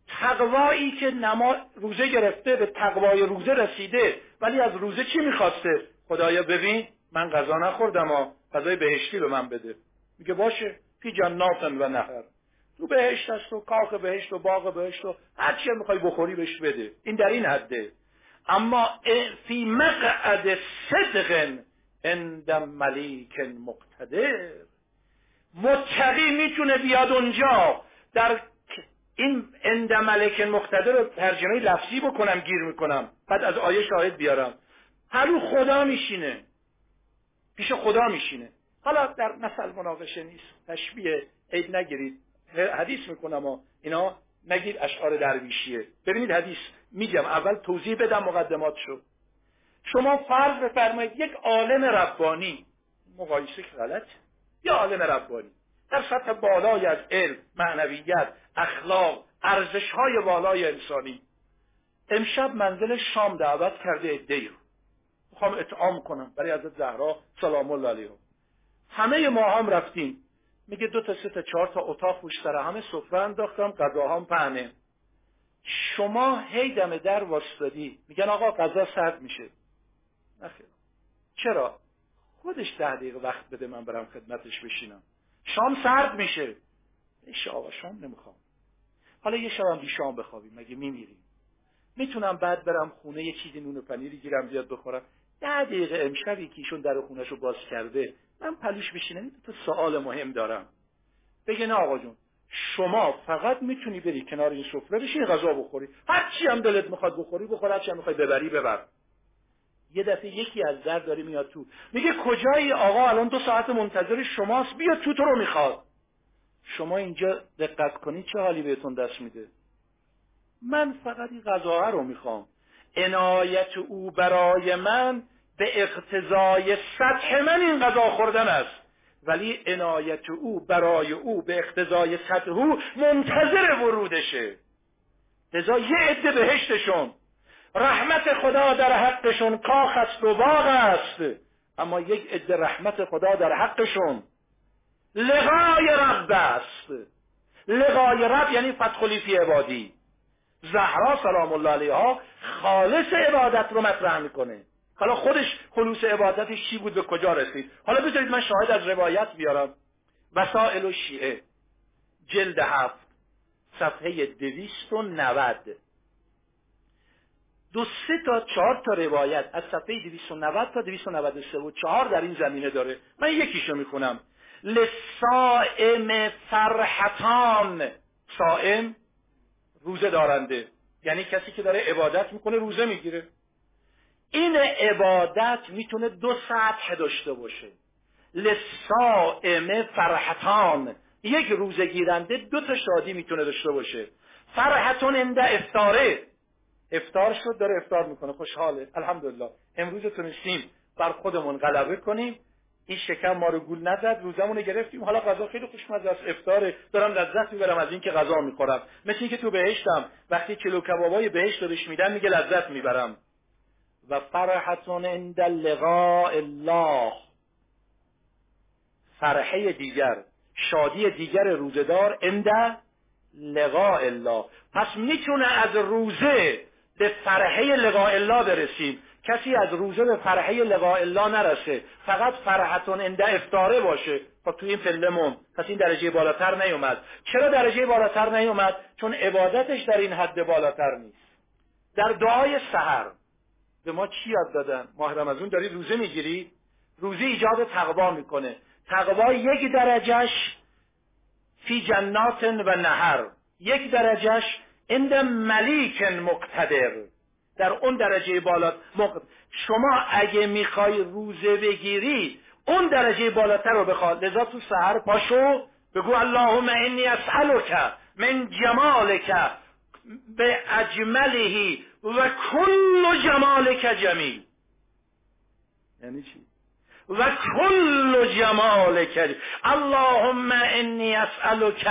تقوایی که نما روزه گرفته به تقوای روزه رسیده. ولی از روزه چی می‌خواسته؟ خدایا ببین من غذا نخوردم ها. غذای بهشتی به من بده. میگه باشه. فی جناتن و نهر. تو بهشت هست و کاخ بهشت و باغ بهشت و هر چی می‌خوای بخوری بهش بده. این در این حده. اما فی مقعد صدق عند ملیک مقتدر متقی می‌تونه بیاد اونجا. در این عند ملک مقتدر رو ترجمه لفظی بکنم گیر می‌کنم. بعد از آیه شاهد بیارم. هلو خدا میشینه. پیش خدا میشینه. حالا در مثل مناقشه نیست. تشبیه عید نگیرید. حدیث می‌کنم و اینا نگید اشعار درویشیه. ببینید حدیث. میگم اول توضیح بدم مقدمات شد شما فرض بفرمایید یک عالم ربانی مقایسه که غلط یا عالم ربانی در سطح بالای از علم معنویت اخلاق ارزش های بالای انسانی. امشب منزل شام دعوت کرده ادهی رو. می‌خوام اطعام کنم برای حضرت زهرا سلام الله علیه. همه ما هم رفتیم. میگه دو تا سه تا چهار تا اتاق پشت همه سفره انداختم غذاهام پهنه. شما هی دم در واسطادی. میگن آقا غذا سرد میشه. نخیر چرا؟ خودش ده دقیقه وقت بده من برم خدمتش بشینم. شام سرد میشه. ایش آقا شام نمی‌خوام. حالا یه شبم بی شام بخوابیم. مگه میمیریم؟ می‌تونم بعد برم خونه یه چیزی نون و پنیری گیرم بیاد بخورم. ده دقیقه امشب یکیشون در خونش رو باز کرده. من پلوش بشینم. تو سوال مهم دارم. بگه نه آقا جون. شما فقط می‌تونی بری کنار این سفره بشین غذا بخوری. هر چی هم دلت می‌خواد بخوری بخور. هر چی هم می‌خوای ببری ببر. یه دفعه یکی از در داره میاد تو. میگه کجایی؟ آقا الان دو ساعت منتظر شماست. بیا تو تو رو می‌خواد. شما اینجا دقت کنید چه حالی بهتون دست میده. من فقط این غذا رو می‌خوام. عنایت او برای من به اقتضای سطح من این غذا خوردن است. ولی عنایت او برای او به اقتضای سطح او منتظر ورودشه. لذا یه عده بهشتشون. رحمت خدا در حقشون کاخ است و باغ است. اما یک عده رحمت خدا در حقشون. لغای رب است. لغای رب یعنی فتخلی فی عبادی. زهرا سلام الله علیها خالص عبادت رو مطرح می‌کنه. حالا خودش خلوص عبادتش چی بود؟ به کجا رسید؟ حالا بذارید من شاهد از روایت بیارم. وسائل و شیعه جلد هفت صفحه دویست و نود. دو سه تا چهار تا روایت از صفحه 290 تا 293 و چهار در این زمینه داره. من یکیشو می‌خونم. لسائم فرحتان. سائم روزه دارنده. یعنی کسی که داره عبادت می‌کنه روزه می‌گیره. این عبادت می‌تونه دو سطح داشته باشه. لسائم فرحتان. یک روزه گیرنده دو تا شادی می‌تونه داشته باشه. فرحتون انده افتاره. افتار شد داره افتار می‌کنه. خوشحاله. الحمدلله. امروز تونستیم بر خودمون غلبه کنیم. این شکم ما رو گول نزد روزمون گرفتیم. حالا غذا خیلی خوشمزه است. افتاره. دارم لذت می‌برم از اینکه غذا می‌خورم. مثل اینکه تو بهشتم. وقتی کلو کبابای بهشت رو میدن میگه لذت می‌برم. و فرحتون عند لقاء الله. فرحه دیگر شادی دیگر روزدار عند لقاء الله. پس می‌تونه از روزه به فرحه لقاء الله برسیم. کسی از روزه به فرحه لقاء الله نرسه فقط فرحتون انده افتاره باشه. خب تو این پله پس این درجه بالاتر نیومد. چرا درجه بالاتر نیومد؟ چون عبادتش در این حد بالاتر نیست. در دعای سحر به ما چی یاد دادن؟ ماه رمضان داری روزه می‌گیری؟ روزه ایجاد تقوا می‌کنه. تقوا یک درجهش فی جنات و نهر. یک درجهش عند ملیک مقتدر. در اون درجه بالا شما اگه می‌خوای روزه بگیری اون درجه بالاتر رو بخواد. لذا تو سهر پاشو بگو اللهم انی اسألک من جمالک به اجملهی و کل جمالک جمیل. یعنی چی؟ و کل جمالک اللهم انی اسألک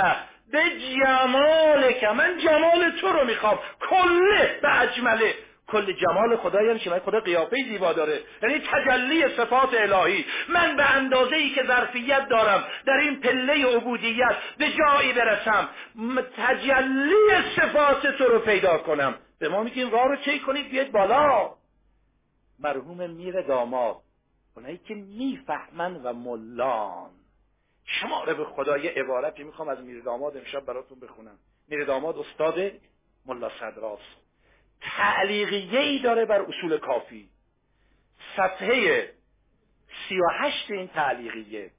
به جمالک. من جمال تو رو می‌خوام. کله به اجمله. کل جمال خدا یعنی چی خدا قیافه زیبا داره. یعنی تجلی صفات الهی. من به اندازه ای که ظرفیت دارم در این پله عبودیت به جایی برسم تجلی صفات تو رو پیدا کنم. به ما میگیم راه رو چی کنید؟ بیاید بالا. مرحوم میر داماد اونایی که می‌فهمن و ملان. شماره به خدا یه عبارتی می‌خوام از میر داماد امشب براتون بخونم. میر داماد استاد ملا صدراست. تعلیقیه ای داره بر اصول کافی. صفحه سی و هشت این تعلیقیه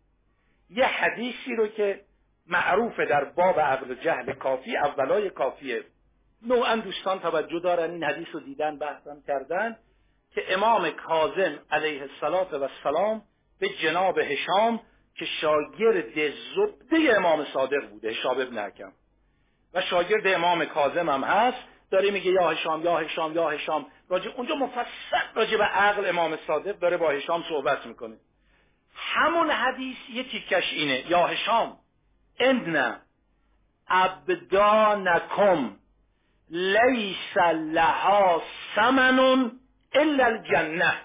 یه حدیثی رو که معروف در باب عقل جهل کافی اولای کافیه. نوعا دوستان توجه دارن این حدیث رو دیدن بحثم کردن که امام کاظم علیه السلام به جناب هشام که شاگرد زبده امام صادق بوده هشام ابن حکم. و شاگرد امام کاظم هم هست داره میگه یا هشام یا هشام یا هشام. راجع اونجا مفصل راجع به عقل امام صادق داره با هشام صحبت می‌کنه. همون حدیث یه تیکش اینه. یا هشام. ان ابدانکم لیس لها ثمن الا الجنه.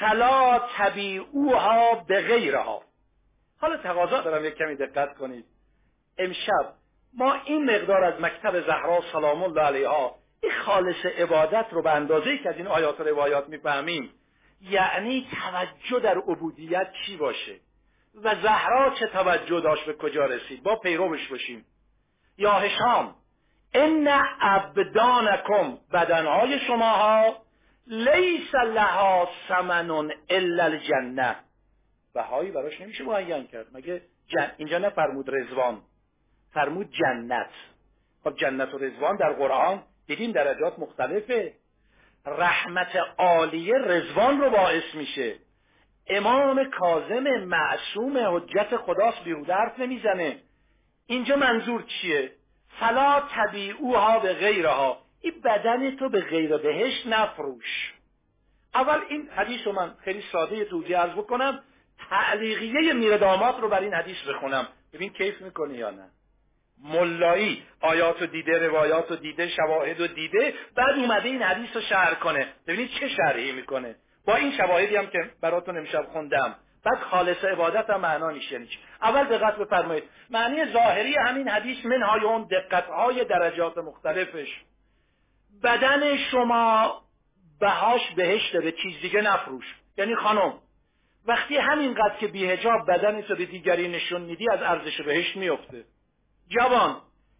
فلا تبیعوها به غیرها حالا تقاضا دارم یک کمی دقت کنید. امشب ما این مقدار از مکتب زهرا سلام الله علیها این خالص عبادت رو به اندازه که از این آیات و روایات می‌فهمیم یعنی توجه در عبودیت چی باشه؟ و زهرا چه توجه داشت به کجا رسید؟ با پیروش باشیم. یا هشام ان ابدانکم بدنهای شماها لیس لها ثمن الا الجنه. بهایی براش نمیشه معین کرد. مگه جن... اینجا نفرمود رزوان فرمود جنت. خب جنت و رزوان در قرآن دیدیم درجات مختلفه. رحمت عالیه رزوان رو باعث میشه. امام کازم معصوم حجت خداست بیهوده حرف نمی‌زنه. اینجا منظور چیه؟ فلا طبیعوها به غیرها. این بدن تو به غیر بهش نفروش. اول این حدیث رو من خیلی ساده توضیح عرض بکنم. تعلیقیه میر داماد رو بر این حدیث بخونم. ببین کیف می‌کنی یا نه. ملایی آیات رو دیده روایات رو دیده شواهد رو دیده بعد اومده این حدیث رو شرح کنه. ببینید چه شرحی می‌کنه. با این شواهدی هم که براتون امشب خوندم. بعد خالص عبادت هم معنا نیست یعنی اول دقت بفرمایید. معنی ظاهری همین حدیث منهای اون دقتهای درجات مختلفش. بدن شما بهاش بهشته به چیز دیگه نفروش. یعنی خانم وقتی همینقدر که بیهجاب بدن تو به دیگری نشون میدی از ارزش بهشت میفته جوان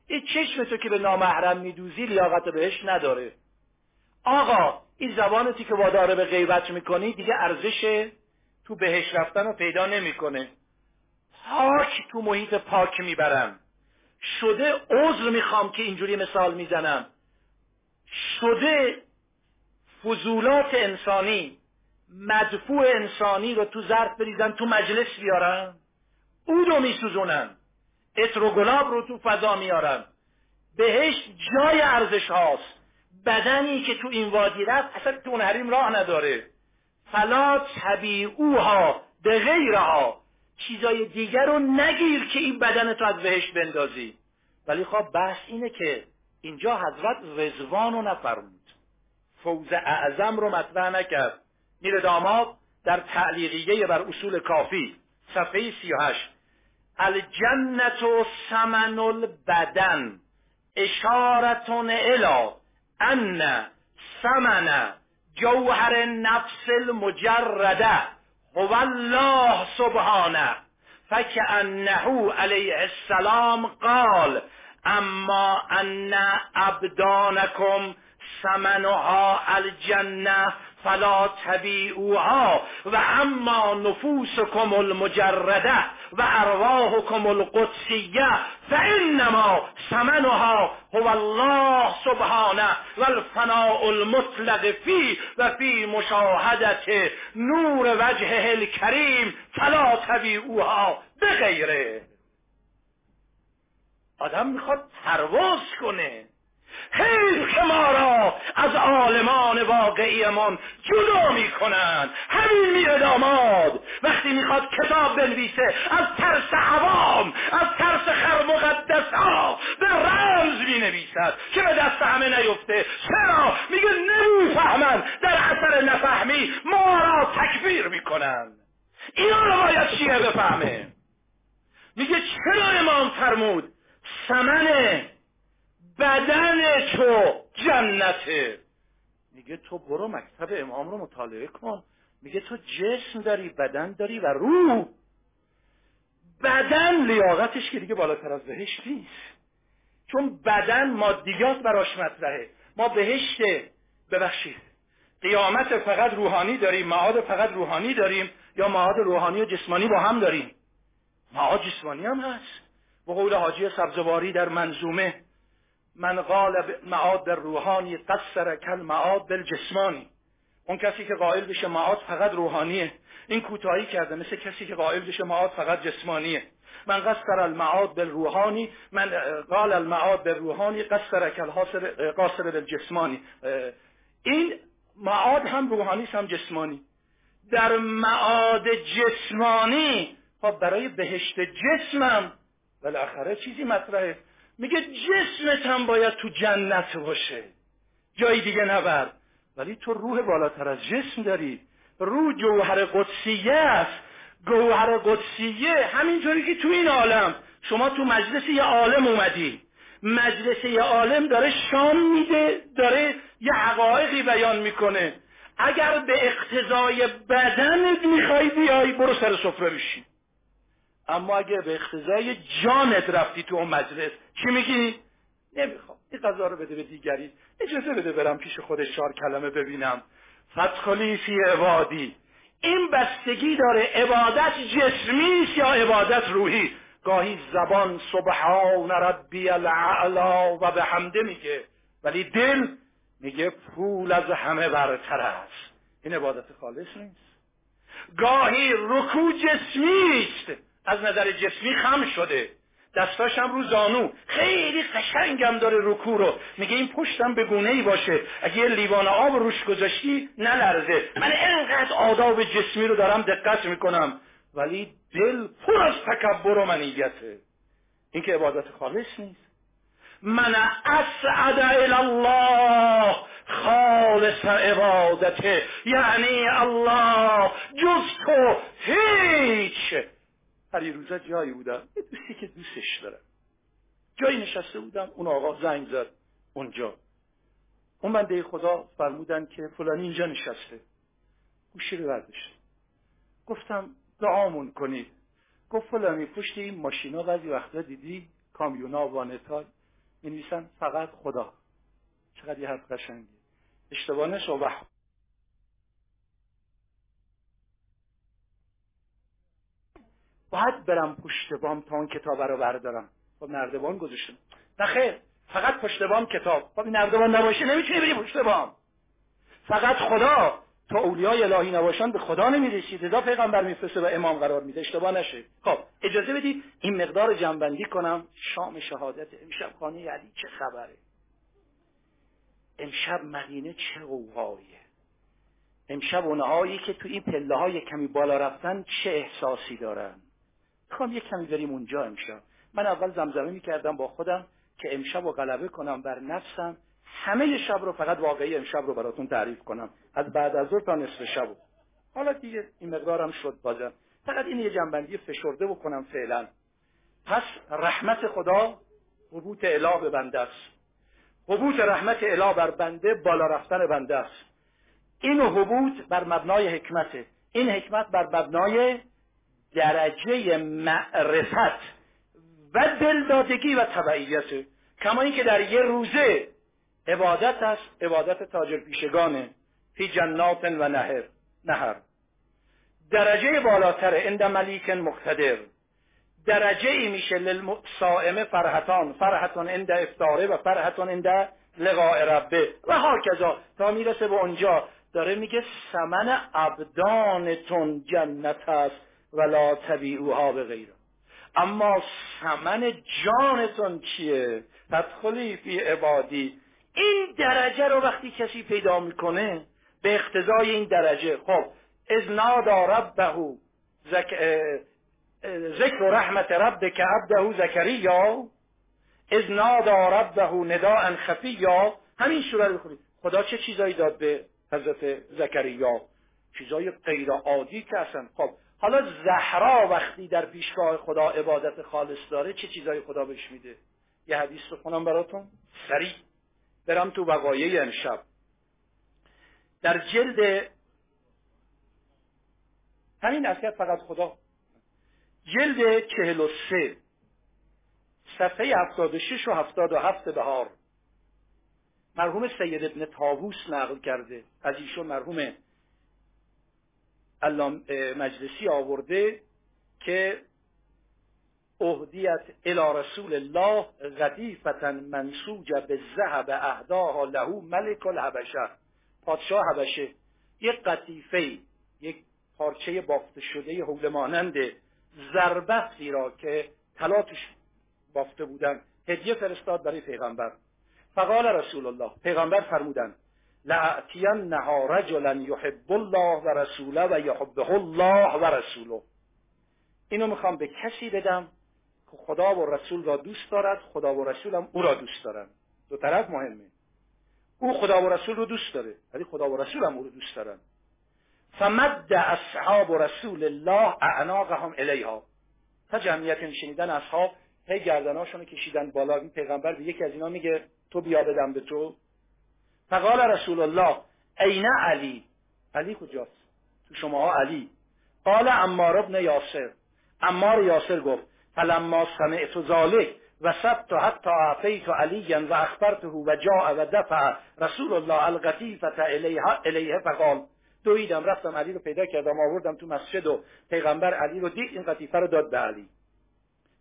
این چشم تو که به نامحرم میدوزی لیاقت بهش نداره. آقا این زبانتی که واداره به غیبت می‌کنی دیگه ارزش تو بهش رفتن رو پیدا نمی‌کنه. پاک تو محیط پاک می‌برم. شده عذر می‌خوام که اینجوری مثال می‌زنم. شده فضولات انسانی مدفوع انسانی رو تو ظرف بریزن تو مجلس بیارن. او رو میسوزونن. اتر و گلاب رو تو فضا میارن. بهش جای ارزش هاست. بدنی که تو این وادی رفت اصلا تو اون حریم راه نداره. فلا طبیعوها به غیرها. چیزای دیگر رو نگیر که این بدن تو از بهش بندازی. ولی خب بحث اینه که اینجا حضرت رزوان رو نفرمود. فوز اعظم رو مطرح نکرد. میره داماد در تعلیقیه بر اصول کافی صفحه 38 الجنت و سمن البدن. اشارتون الا ان سمن جوهر نفس المجرده هو الله سبحانه. فکأنه علیه السلام قال اما ان ابدانکم سمنها الجنه فلا تبیعوها و اما نفوسکم المجرده و ارواحکم القدسیه فانما ثمنها هو الله سبحانه و الفناء المطلق فی و فی مشاهدت نور وجهه الکریم فلا تبیعوها بغیره. آدم می‌خواد پرواز کنه. حیف که ما را از عالمان واقعیمان جدا می‌کنند. همین میره داماد وقتی می‌خواد کتاب بنویسه از ترس عوام از ترس خر مقدس ها به رمز می‌نویسد که به دست همه نیفته. چرا؟ میگه نمی‌فهمند. در اثر نفهمی ما را تکبیر می‌کنند. اینا رو باید شیعه بفهمه. میگه چرا امام فرمود؟ سمنه بدن تو جنته. میگه تو برو مکتب امام رو مطالعه کن. میگه تو جسم داری بدن داری و روح. بدن لیاقتش که دیگه بالاتر از بهشت نیست. چون بدن مادیات براش مطرحه. ما بهشت ببخشید. قیامت فقط روحانی داریم معاد فقط روحانی داریم یا معاد روحانی و جسمانی با هم داریم. معاد جسمانی هم هست. به قول حاجی سبزواری در منظومه من قال معاد در روحانی قصر کل معاد بالجسمانی اون کسی که قائل بشه معاد فقط روحانیه. این کوتاهی کرده مثل کسی که قائل بشه معاد فقط جسمانیه. من قصر المعاد بالروحانی من قال المعاد بالروحانی قصر کل قاصر بالجسمانی این معاد هم روحانی هم جسمانی. در معاد جسمانی خب برای بهشت جسمم بالاخره چیزی مطرحه. میگه جسمت هم باید تو جنت باشه. جایی دیگه نبر. ولی تو روح بالاتر از جسم داری. روح جوهر قدسیه است. جوهر قدسیه. همینطوری که تو این عالم. شما تو مجلس یه عالم اومدی. مجلس یه عالم داره شام میده داره یه حقایقی بیان می‌کنه. اگر به اقتضای بدنت می‌خوای بیای برو سر سفره بشین. اما اگه به اقتضای جانت رفتی تو اون مجلس چی میگی؟ نمی‌خوام. این غذا رو بده به دیگری. اجازه بده برم پیش خودش چهار کلمه ببینم. فتخلی فی عبادی. این بستگی داره عبادت جسمی یا عبادت روحی؟ گاهی زبان سبحان ربی الاعلا و به حمده میگه ولی دل میگه پول از همه برتر است. این عبادت خالص نیست. گاهی رکوع جسمی است. از نظر جسمی خم شده. دستاشم رو زانو. خیلی قشنگم داره رکو رو. میگه این پشتم به گونه ای باشه. اگه یه لیوان آب روش گذاشتی نلرزه. من انقدر آداب جسمی رو دارم دقت می‌کنم. ولی دل پر از تکبر و منیته. این که عبادت خالص نیست. من اسعد الله خالص عبادته. یعنی الله جز تو هیچ روزه جایی بودم. یه دوستی که دوستش دارم. جایی نشسته بودم اون آقا زنگ زد. اونجا. اون بنده خدا فرمودن که فلانی اینجا نشسته. گوشی رو برداشت گفتم دعامون کنید گفت فلانی پشت این ماشینا بعضی وقتا دیدی؟ کامیونا وانتا. می فقط خدا. چقدر یه حرف قشنگی اشتباه نشه باید برم پشت بام تا اون کتاب رو بردارم. خب نردبان گذاشتم. نه فقط پشت بام کتاب. خب این نردبان نباشه نمی‌تونی بری پشت بام. فقط خدا تا اولیای الهی نباشن به خدا نمی‌رسید. اذا پیغمبر میفرسته و امام قرار میده. اشتباه نشه. خب اجازه بدید این مقدار جنبندی کنم. شام شهادت امشب خانه علی چه خبره؟ امشب مدینه چه قوقاییه امشب اونهایی که تو این پله های کمی بالا رفتن چه احساسی دارن؟ می‌خوام یک کمی بریم اونجا امشب. من اول زمزمه می‌کردم با خودم که امشب و غلبه کنم بر نفسم. همه شب رو فقط واقعی امشب رو براتون تعریف کنم. از بعد از ظهر تا نصف شب. حالا دیگه این مقدارم شد بازم. فقط این یه جنبندی فشرده بکنم فعلا. پس رحمت خدا حبوط اله به بنده است. حبوط رحمت اله بر بنده بالا رفتن بنده است. این حبوط بر مبنای حکمته. این حکمت بر مبنای درجه معرفت و دلدادگی و تبعیت. کما اینکه در یه روزه عبادت است عبادت تاجر پیشگانه فی جنات و نهر نهر. درجه بالاتر عند ملیک مقتدر. درجه ای میشه للصائم فرحتان فرحتان عند افتاره و فرحتان عند لقاء ربه و هاکذا تا می‌رسه به اونجا داره میگه سمن ابدانتون جنت است. ولا طبیعوها به غیره. اما سمن جانتون چیه؟ تدخلی فی عبادی. این درجه رو وقتی کسی پیدا می‌کنه به اقتضای این درجه خب از نادا ربه زک... ذکر رحمت رب که عبده زکریا. از نادا ربه نداء خفیا. همین سوره بخونید. خدا چه چیزایی داد به حضرت زکریا؟ چیزای غیر عادی که اصلا. خب حالا زهرا وقتی در پیشگاه خدا عبادت خالص داره چه چیزای خدا بهش میده؟ یه حدیث رو خونم براتون. سریع. برم تو وقایع امشب. در جلد همین اصلیت فقط خدا. جلد چهل و سه. صفحه هفتاد و شش و هفتاد و هفت بهار. مرحوم سید ابن تاووس نقل کرده. از ایشون مرحوم مجلسی آورده که اهدیت الى رسول الله غدیفتا منسوج به ذهب اهداها له ملک الحبشه. پادشاه حبشه. یک قطیفه یک پارچه بافته شده حول مانند زربفتی را که تلاتش بافته بودن هدیه فرستاد برای پیغمبر. فقال رسول الله پیغمبر فرمودند لعتین نها رجلا یحب الله و رسوله و یحبه الله و رسوله اینو می‌خوام به کسی بدم که خدا و رسول را دوست دارد خدا و رسول هم او را دوست دارن. دو طرف مهمه. او خدا و رسول رو دوست داره ولی خدا و رسول هم او رو دوست دارن. فمد اصحاب رسول الله اعناقهم الیها تا جمعیت شنیدن اصحاب هی گردناشون کشیدن بالا. این پیغمبر به یکی از اینا میگه تو بیا بدم به تو. فقال رسول الله عین علی؟ علی کجاست؟ تو شماها علی. قال امار ابن یاسر. امار یاسر گفت فلما سمعت ذلك وسبت اعطیت علیا و اخبرته و جاء و دفع رسول الله القطیفه الیه فقال دویدم رفتم علی رو پیدا کردم آوردم تو مسجد و پیغمبر علی رو دید این قطیفه رو داد به علی.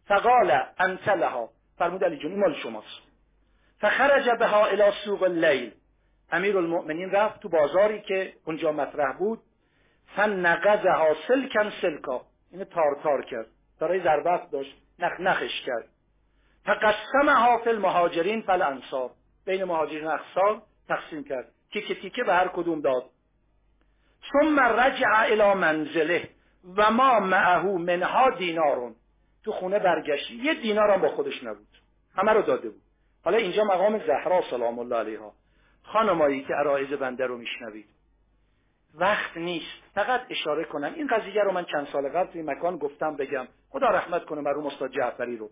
فقال انت لها. فرمود علی جون مال شماست. فخرج بها الى سوق اللیل. امیر المؤمنین رفت تو بازاری که اونجا مطرح بود. فنقضها سلکن سلکا. اینو تار تار کرد. برای ضربت داشت. نخ نخش کرد. فقسمها فی المهاجرین فالانصار بین مهاجرین اخصار تقسیم کرد. تیکه تیکه به هر کدوم داد. ثم رجع الى منزله و ما معه منها دینارون. تو خونه برگشت. یه دینار هم با خودش نبود. همه رو داده بود. حالا اینجا مقام زهرا سلام الله علیها. خانمایی که عرایز بنده رو میشنوید. وقت نیست. فقط اشاره کنم. این قضیه رو من چند سال قبل توی مکان گفتم بگم. خدا رحمت کنه مرحوم استاد جعفری رو.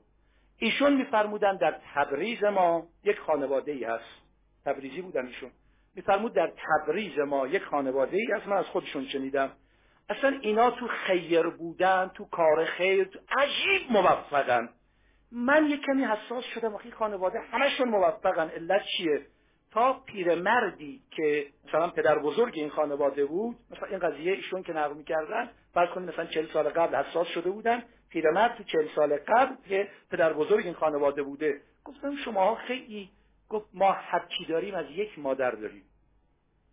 ایشون میفرمودن در تبریز ما یک خانواده ای هست. تبریزی بودن ایشون. میفرمود در تبریز ما یک خانواده ای هست. من از خودشون شنیدم. اصلا اینا تو خیر بودن تو کار خیر تو عجیب موفقن. من یک کمی حساس شدم. وقتی خانواده همشون موفقن. علت چیه؟ تا پیرمردی که مثلا پدر بزرگ این خانواده بود مثلا این قضیه ایشون که نقل می‌کردن فرض کنید مثلا چل سال قبل حساس شده بودن پیرمرد تو چل سال قبل که پدر بزرگ این خانواده بوده. گفتم شماها خیلی گفت ما هرچی داریم؟ از یک مادر داریم.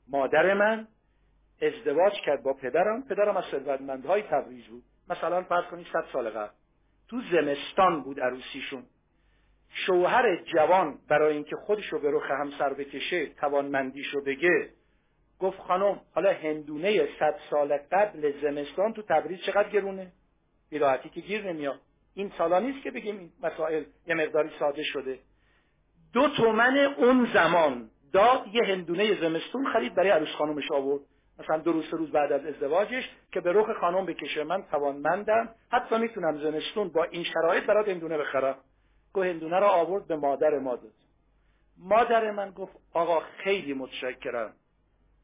مادر من ازدواج کرد با پدرم پدرم از ثروتمندهای تبریز بود. مثلا فرض کنید صد سال قبل. تو زمستان بود عروسیشون. شوهر جوان برای اینکه خودش رو به رخ همسر بکشه توانمندیش رو بگه. گفت خانم حالا هندونه صد سال قبل زمستان تو تبریز چقدر گرونه؟ بیراحتی که گیر نمیاد. این سالا نیست که بگیم این مسائل یه مقداری ساده شده. دو تومن اون زمان داد یه هندونه زمستون خرید برای عروس خانومش آورد. مثلا دو روز روز بعد از ازدواجش که به رخ خانم بکشه. من توانمندم. حتی می‌تونم زمستون با این شرایط برات هندونه بخرم. گو هندونه را آورد به مادر ما مادر من گفت آقا خیلی متشکرم.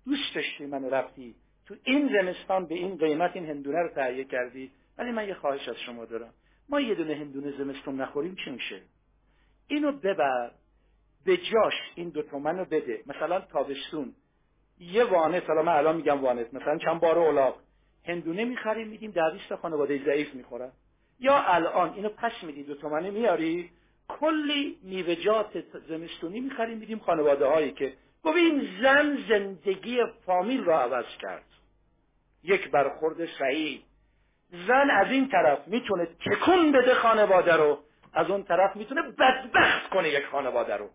دوست داشتی من رفتی. تو این زمستان به این قیمت این هندونه رو تهیه کردی. ولی من یه خواهش از شما دارم. ما یه دونه هندونه زمستون نخوریم چی میشه؟ اینو ببر. به جاش این دو تومن رو بده. مثلا تابستون. یه وانت حالا من الان میگم وانت مثلا چند بار اولاق هندونه می‌خریم میدیم در خانواده ضعیف می‌خورن. یا الان؟ اینو پس میدی دو تومنه میاری؟ کلی میوهجات زمستونی می‌خریم میدیم خانواده هایی که این زن زندگی فامیل را عوض کرد. یک برخورد صحیح. زن از این طرف می‌تونه تکون بده خانواده رو از اون طرف می‌تونه بدبخت کنه یک خانواده رو.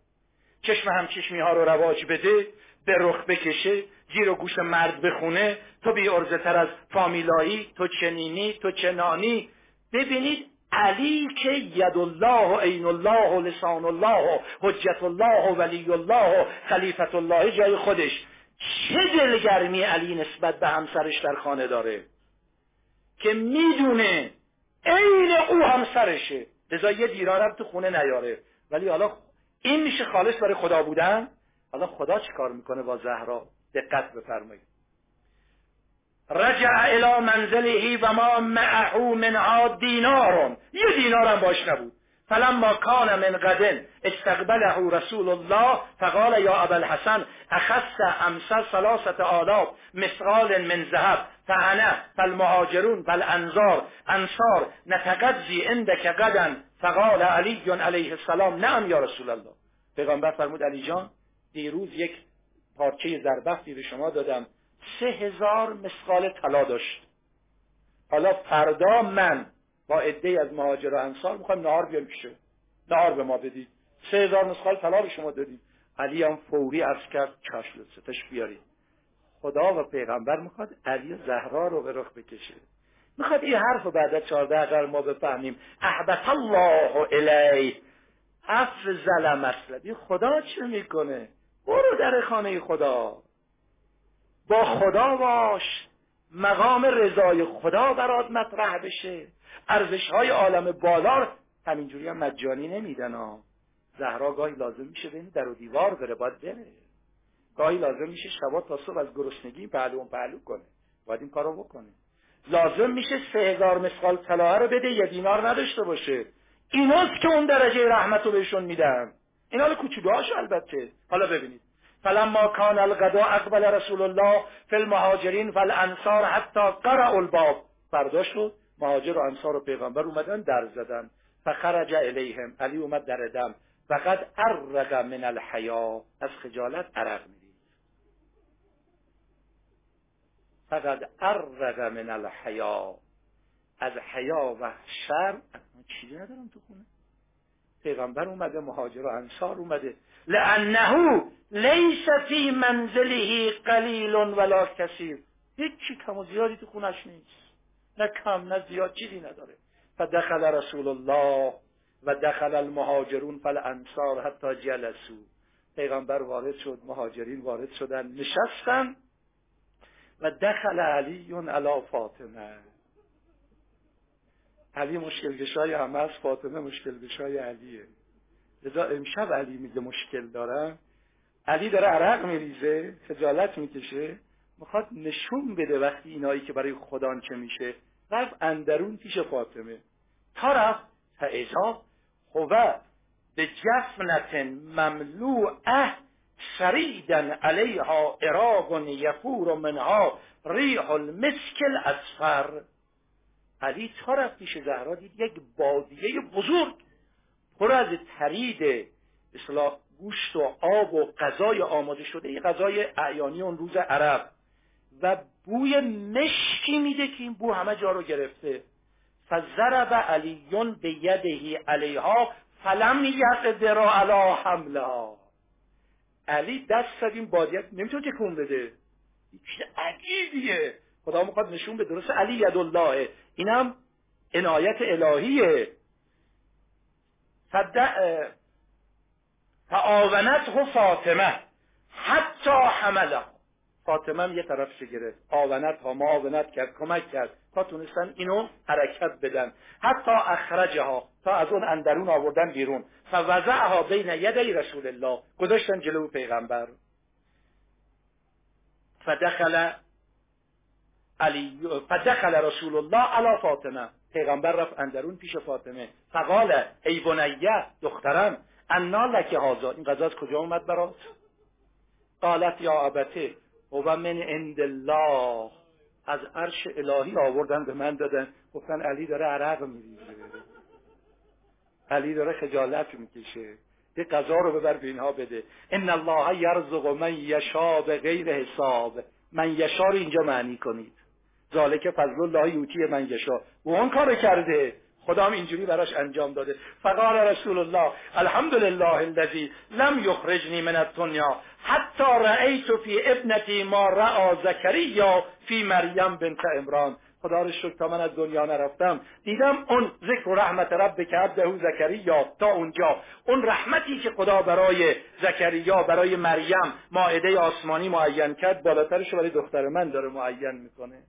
چشم هم چشمی ها رو رواج بده به رخ بکشه زیر و گوش مرد بخونه تو بی ارزه تر از فامیلایی تو چنینی تو چنانی. ببینید علی که ید الله و عین الله و لسان الله و حجت الله و ولی الله و خلیفت الله جای خودش. چه دلگرمی علی نسبت به همسرش در خانه داره؟ که می‌دونه عین او همسرشه. لذا یه دیرارم تو خونه نیاره. ولی حالا این میشه خالص برای خدا بودن؟ حالا خدا چی کار می‌کنه با زهرا؟ دقت بفرمایید. رجع الى منزله و ما معه منها دینار. یه دینارم باش نبود. فلما کان من غد استقبله رسول الله فقال یا ابا الحسن اخذت امسا ثلاثه آلاف مثقال من ذهب؟ فانا فالمهاجرون فالانصار انصار نتقضی عندك غدا. فقال علی علیه السلام نعم یا رسول الله. پیغمبر فرمود علی جان دیروز یک پارچه زربفتی به شما دادم. سه هزار مسقال طلا داشت. حالا فردا من با عده از مهاجر و انصار می‌خوایم نهار بیاریم پیشه نهار به ما بدید. سه هزار مسقال طلا به شما دادیم. علی هم فوری عرض کرد چشم ستش بیارید خدا و پیغمبر می‌خواد علی زهرا رو به رخ بکشه. می‌خواد این حرف بعد از چهارده اگر ما بفهمیم. احبت الله الیه. افضل مطلبی خدا چه می‌کنه؟ برو در خانه خدا. با خدا باش مقام رضای خدا برات مطرح بشه. ارزش های عالم بالا همینجوری هم مجانی نمیدن ها. زهرا گاهی لازم میشه بین در و دیوار بره باید بره. گاهی لازم میشه شبا تا صبح از گرسنگی پهلو پهلو کنه. باید این کارو بکنه. لازم میشه سه هزار مسقال طلاه رو بده یه دینار نداشته باشه. ایناست که اون درجه رحمت رو بهشون میدن. این حال کوچولوهاش البته. حالا ببینید. فلما کان الغدا اقبل رسول الله فی المهاجرین فالانصار حتی قرع الباب. فردا شد. مهاجر و انصار و پیغمبر اومدن در زدن. فخرج الیهم. علی اومد در دم. فقد ارق من الحیا. از خجالت عرق میرید فقد ارق من الحیا. از حیا و شرم چیزی ندارم تو خونه. پیغمبر اومده مهاجر و انصار اومده. لانه لیس فی منزله قلیل ولا کثیر هیچی کم و زیادی تو خونش نیست. نه کم نه زیاد چیزی نداره. فدخل رسول الله و دخل المهاجرون فالانصار حتی جلسو پیغمبر وارد شد مهاجرین وارد شدن نشستن. و دخل علی علی فاطمه. علی مشکل گشای همه از فاطمه مشکل گشای علیه. لذا امشب علی میگه مشکل دارم. علی داره عرق میریزه خجالت می‌کشه. می‌خواد نشون بده وقتی اینایی که برای خدا چه میشه. رفت اندرون پیش فاطمه. تا رفت ازا خوبه به جفنت مملوعه سریدن علیها عراق یفور منها ریح المسک الاسفر. علی تا رفت پیش زهرا دید. یک بادیه بزرگ پر از ترید اصلاح گوشت و آب و غذای آماده شده یه غذای اعیانی اون روز عرب. و بوی مشکی میده که این بو همه جا رو گرفته. فضرب علیون به یدهی علیها فلم یقدر علی حملها. علی دست زد این بادیت نمی‌تونه تکون بده. چیز عجیبیه. خدا می‌خواد نشون به درست علی ید الله اینم عنایت الهیه. فآونته فاطمه. حتی حمله. فاطمه هم یه طرفش گرفت. آونت ها معاونت کرد کمک کرد. تا تونستن اینو حرکت بدن. حتی اخرجها. تا از اون اندرون آوردن بیرون. فوضعها بین یدی رسول الله. گذاشتن جلو پیغمبر. فدخل علی فدخل رسول الله علی فاطمه. پیغمبر رفت اندرون پیش فاطمه. فقال ای بنیه دخترم انا لک هازا این قضا از کجا اومد برات؟ قالت یا ابته و من عند الله. از عرش الهی آوردن به من دادن. گفتن علی داره عرق میریزه. علی داره خجالت می‌کشه. یه قضا رو ببر به اینها بده. ان الله یرزق من یشا به غیر حساب. من یشا رو اینجا معنی کنید. ذالک فضل الله یوتی من یشا و اون کار کرده. خدا هم اینجوری براش انجام داده. فقال رسول الله الحمد لله الذي لم يخرجني من الدنيا حتی رأیت فی ابنتی ما رأى زکریا فی مریم بنت عمران. خدا رو شکر من از دنیا نرفتم. دیدم اون ذکر و رحمت رب که عبده زکریا تا اونجا. اون رحمتی که خدا برای زکریا برای مریم ماعده آسمانی معین کرد بالاترش برای دختر من داره معین می‌کنه.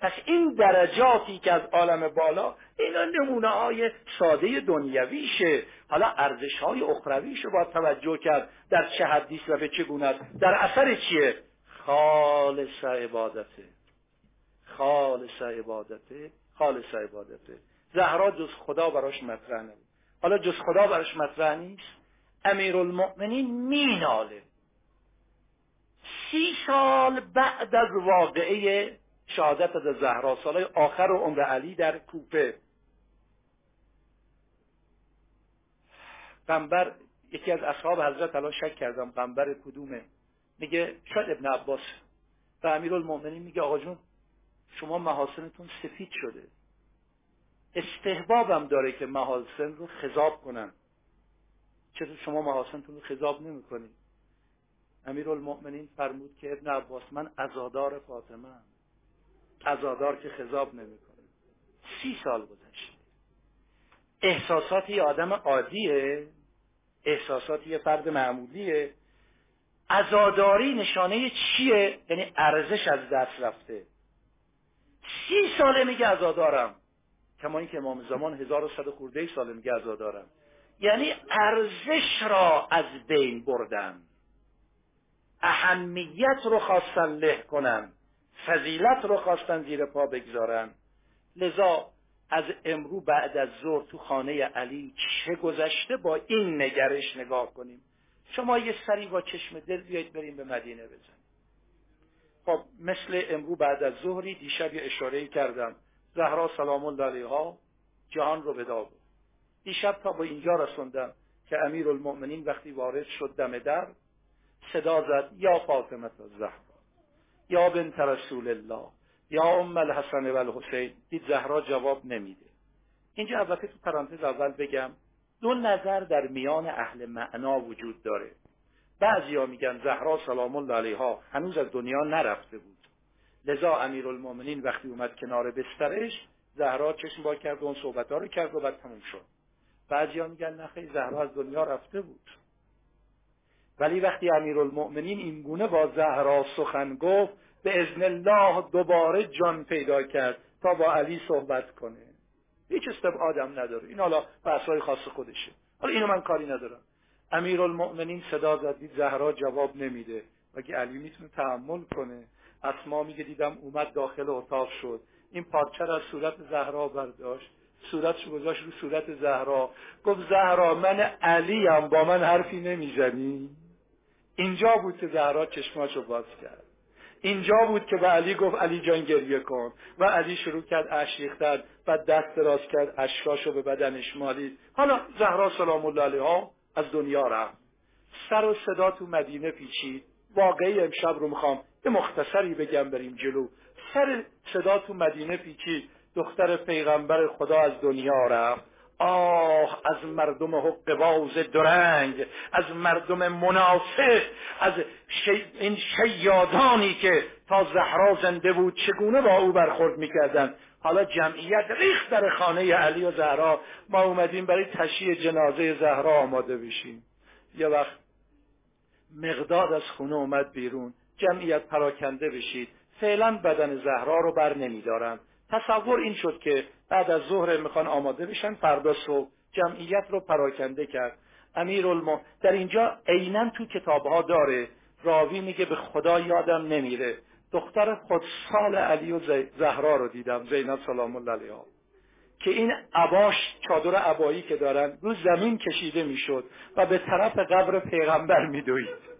پس این درجاتی که از عالم بالا اینا نمونه های ساده دنیویشه حالا ارزش های اخرویش رو باید توجه کرد. در چه حدیث و به چه گونه در اثر چیه؟ خالص عبادته. خالص عبادته. خالص عبادته. زهرا جز خدا براش مطرح نبود. حالا جز خدا براش مطرح نیست. امیرالمؤمنین میناله. سی سال بعد از واقعه شهادت از زهرا سالای آخر عمر علی در کوفه. قنبر یکی از اصحاب حضرت الان شک کردم قنبر کدومه میگه شاید ابن عباس. و المومنین میگه آقا جون شما محاسنتون سفید شده. استحبابم داره که محاسن رو خذاب کنن. چطور شما محاسنتون رو خذاب نمی‌کنید المومنین فرمود که ابن عباس من ازادار فاطمه هم. ازادار که خذاب نمی‌کنه. سی سال گذشته. احساسات یه آدم عادیه احساسات یه فرد معمولیه. ازاداری نشانه چیه؟ یعنی ارزش از دست رفته. سی ساله میگه ازادارم. کما اینکه امام زمان هزار و صد خورده ساله میگه ازادارم. یعنی ارزش را از بین بردم اهمیت رو خواستن له کنم فضیلت رو خواستن زیر پا بگذارن. لذا از امرو بعد از ظهر تو خانه علی چه گذشته با این نگرش نگاه کنیم. شما یه سری با چشم دل بیایید بریم به مدینه بزنیم. خب مثل امرو بعد از ظهری دیشب یه اشاره کردم. زهرا سلام الله علیها جهان رو بدا بود. دیشب تا با اینجا رسوندم که امیر المؤمنین وقتی وارد شد دم در صدا زد یا فاطمه زهرا یا بنت رسول الله یا ام الحسن و الحسین. دید زهرا جواب نمیده. اینجا البته تو پرانتز اول بگم دو نظر در میان اهل معنا وجود داره. بعضیا میگن زهرا سلام الله علیها هنوز از دنیا نرفته بود. لذا امیرالمؤمنین وقتی اومد کنار بسترش زهرا چشم با کرد و اون صحبت رو کرد و بعد تموم شد. بعضیا میگن نه زهرا از دنیا رفته بود. ولی وقتی امیرالمؤمنین این گونه با زهرا سخن گفت به ازن الله دوباره جان پیدا کرد تا با علی صحبت کنه. هیچ آدم نداره. این حالا بحثای خاص خودشه. حالا اینو من کاری ندارم. امیرالمؤمنین صدا زد زهرا جواب نمیده. مگه علی می‌تونه تحمل کنه؟ اسما میگه دیدم اومد داخل اتاق شد. این پادچه از صورت زهرا برداشت. صورتش گذاشت رو صورت زهرا. گفت زهرا من علیم با من حرفی نمی‌زنی. اینجا بود که زهرا چشماشو باز کرد. اینجا بود که به علی گفت علی جان گریه کن. و علی شروع کرد اش ریختن و دست دراز کرد اشکاشو به بدنش مالید. حالا زهرا سلام الله علیها از دنیا رفت. سر و صدا تو مدینه پیچید. واقعی امشب رو می‌خوام یه مختصری بگم بریم جلو. سر صدا تو مدینه پیچید. دختر پیغمبر خدا از دنیا رفت. آه از مردم حق باز درنگ از مردم منافق از این شیادانی که تا زهرا زنده بود چگونه با او برخورد می‌کردن حالا جمعیت ریخت در خانه علی و زهرا ما اومدیم برای تشییع جنازه زهرا آماده بشیم. یه وقت مقداد از خونه اومد بیرون. جمعیت پراکنده بشید. فعلا بدن زهرا رو بر نمیدارن تصور این شد که بعد از ظهر می‌خوان آماده بشن فردا صبح جمعیت رو پراکنده کرد. امیر الم... در اینجا عینا تو کتابها داره. راوی میگه به خدا یادم نمیره. دختر خودسال علی و زهرا رو دیدم زینب سلام الله علیها. که این عباش چادر عبایی که دارن رو زمین کشیده می‌شد و به طرف قبر پیغمبر میدوید.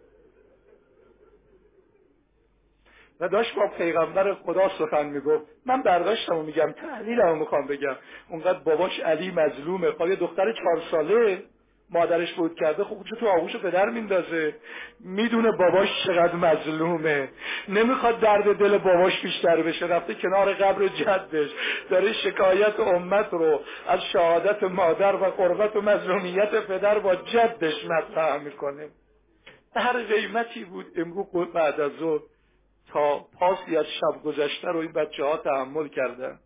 و داشت با پیغمبر خدا سخن می‌گفت. من برداشتم و میگم تحلیلمو می‌خوام بگم. اونقدر باباش علی مظلومه. خب یه دختر چهار ساله مادرش بود کرده خب چه تو آغوش پدر میندازه؟ می‌دونه باباش چقدر مظلومه. نمی‌خواد درد دل باباش بیشتر بشه. رفته کنار قبر جدش. داره شکایت امت رو از شهادت مادر و قربت و مظلومیت پدر با جدش مطرح می‌کنه. هر قیمتی بود امروز بعد از ظهر تا پاسی از شب گذشته رو این بچه ها تحمل کردن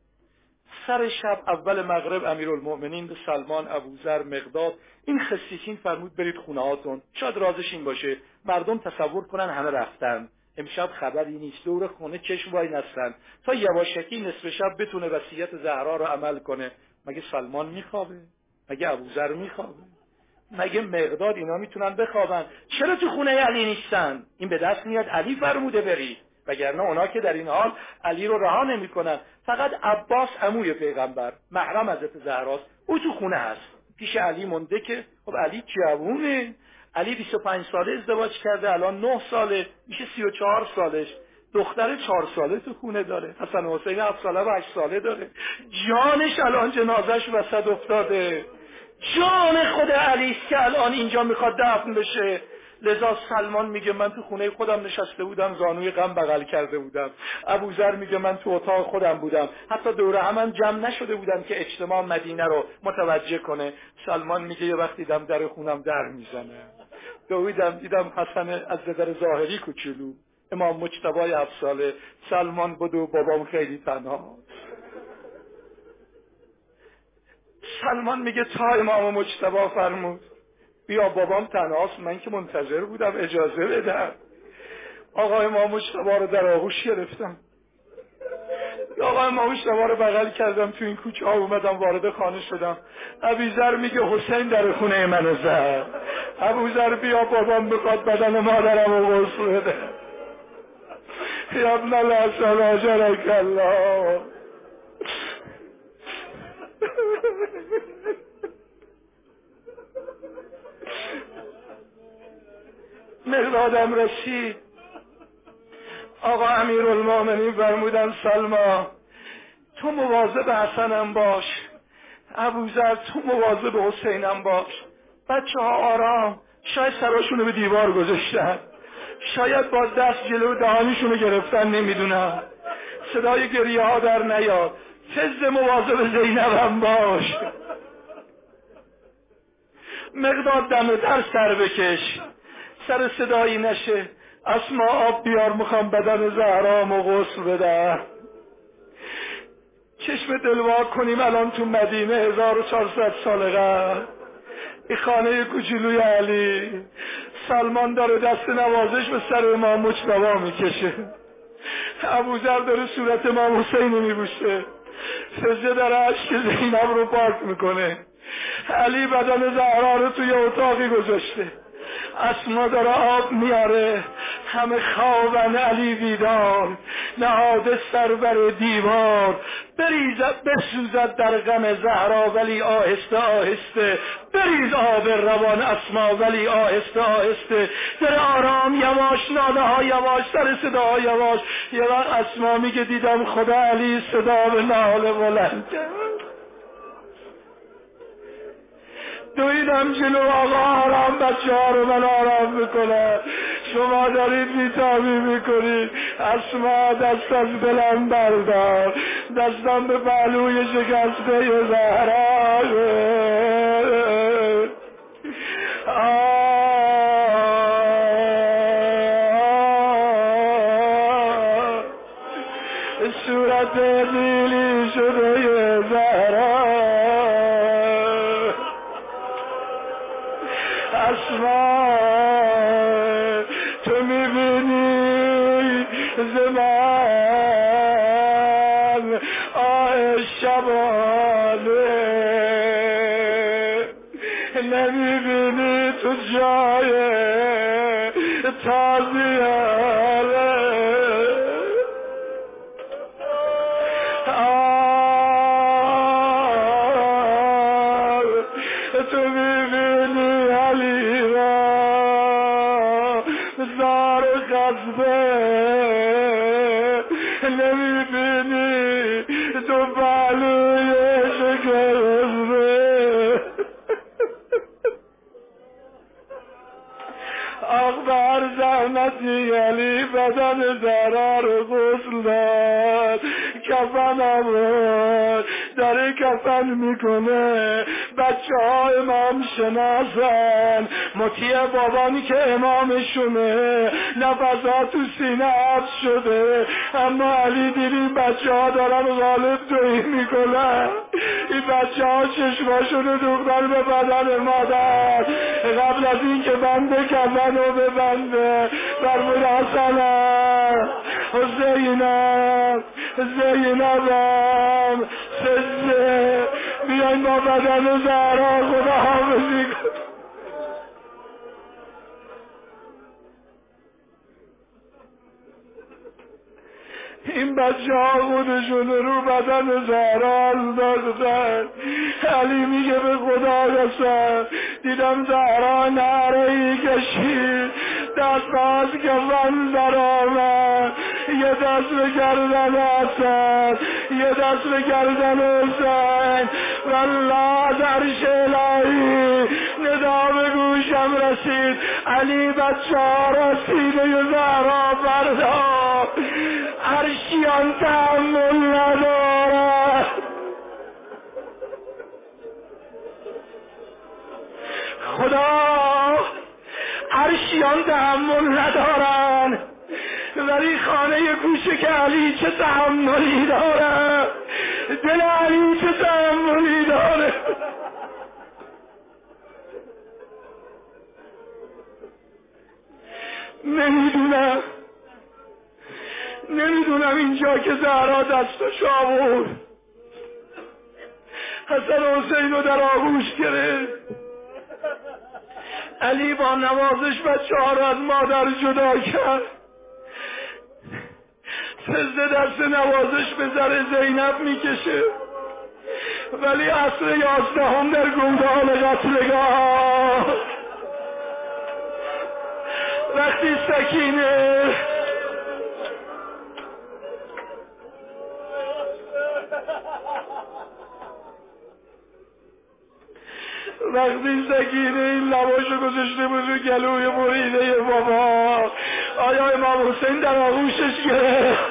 سر شب اول مغرب امیرالمؤمنین به سلمان ابوذر مقداد این خسیسین فرمود برید خونه هاتون. شاید رازش این باشه. مردم تصور کنن همه رفتن. امشب خبری نیست. دور خونه چشم وای نستن. تا یواشکی نصف شب بتونه وصیت زهرا رو عمل کنه. مگه سلمان میخوابه؟ مگه ابوذر میخوابه؟ مگه مقداد اینا می‌تونن بخوابن؟ چرا تو خونه علی نیستن؟ این به دست میاد. علی فرموده برید وگرنه اونا که در این حال علی رو رها نمی‌کنن. فقط عباس عموی پیغمبر محرم حضرت زهراست. او تو خونه هست. پیش علی مونده که خب علی جوونه. علی 25 ساله ازدواج کرده الان 9 ساله. میشه 34 سالش. دختر چهار ساله تو خونه داره. حسن حسین 7 ساله و 8 ساله داره. جانش الان جنازش وسط افتاده. جان خود علی که الان اینجا می‌خواد دفن بشه. لذا سلمان میگه من تو خونه خودم نشسته بودم زانوی غم بغل کرده بودم. ابوذر میگه من تو اتاق خودم بودم. حتی دوره هم جمع نشده بودم که اجتماع مدینه رو متوجه کنه. سلمان میگه یه وقت دیدم در خونم در می‌زنه. دویدم دیدم حسن از در ظاهری کوچولو. امام مجتبای هفت ساله سلمان بدو بابام خیلی تنها. سلمان میگه تا امام مجتبا فرمود. بیا بابام تنهاست من که منتظر بودم اجازه بدم. آقای ما مشتبا رو در آغوش گرفتم. آقای ما مشتبا رو بغل کردم تو این کوچه ها اومدم وارد خانه شدم. ابیزر میگه حسین در خونه منو زد ابوذر بیا بابام بخواد بدن مادرم رو غسل بده. یا ابن الحسن آجرک الله. مقدادم رسید آقا امیر المومنین فرمودن سلما تو مواظب حسنم باش. ابوذر تو مواظب حسینم باش. بچه ها آرام. شاید سراشونو به دیوار گذاشتن. شاید با دست جلو دهانیشونو گرفتن نمی‌دونم. صدای گریه ها در نیاد. فز مواظب زینبم باش. مقداد دم در سر بکش. سر صدایی نشه. اسما آب بیار می‌خوام بدن زهرام و غسل بدم. چشم دلوا کنیم الان تو مدینه 1400 سال قبل. این خانه کوچولوی علی سلمان داره دست نوازش به سر امام مجتبا می‌کشه. ابوذر داره صورت امام حسین میبوشه فزه داره عشق زینب رو پاک می‌کنه. علی بدن زهرا رو توی اتاقی گذاشته. اسما داره آب میاره. همه خوابن علی بیدار. نهاده سر بر دیوار. بریزد بسوزد در غم زهرا ولی آهسته آهسته. بریز آب روان اسما ولی آهسته آهسته. در آرام یواش ناله ها یواش سر صدا ها یواش. یه وقت اسما میگه دیدم خدا علی صدا به ناله بلند دویدم جلو آقا آرام بچه ها رو من آرام می‌کنم شما دارید بیتابی می‌کنید اسما دست از دلم بردار. دستم به پهلوی شکسته زهرا. صورت علی بدن زرار غسل داد. کفن آورد. داره کفن می‌کنه. بچه ها امام شناسن. مطیع بابانی که امامشونه. نفسها تو سینه حبس شده. اما علی دیدی بچه ها دارن غالب دوی می‌کنن. این بچه ها چشماشونو دوختن به بدن مادر. قبل از این که بنده کفن رو ببنده. فرمود حسنم زینب زینبم سزه بیاین با بدن زهرا خدا حافظی کن این بچه ها خودشون رو بدن زهرا انداختن علی میگه به خدا رسن. دیدم زهرا ای کشید. دست باز کفن در آمد یه دست به گردن حسن. یه دست به گردن حسین والله در شلایی ندا به گوشم رسید. علی بچه ها را سینه زهرا بردار عرشیان تحمل ندارد خدا عرشیان تحمل ندارن ولی خانه گوشه که علی چه تحملی داره؟ دل علی چه تحملی داره؟ نمی‌دونم. نمی‌دونم اینجا که زهرا دستش آورد. حسن حسین رو در آغوش گرفت. علی با نوازش بچه ها را از مادر جدا کرد. سزده دست نوازش به ذره زینب می‌کشه. ولی عصر یازدهم در گودال قتلگاه. وقتی سکینه وقتی سکینه این لباشو گذاشته بود رو گلوی مریده بابا. آیا امام حسین در آغوشش گرفت؟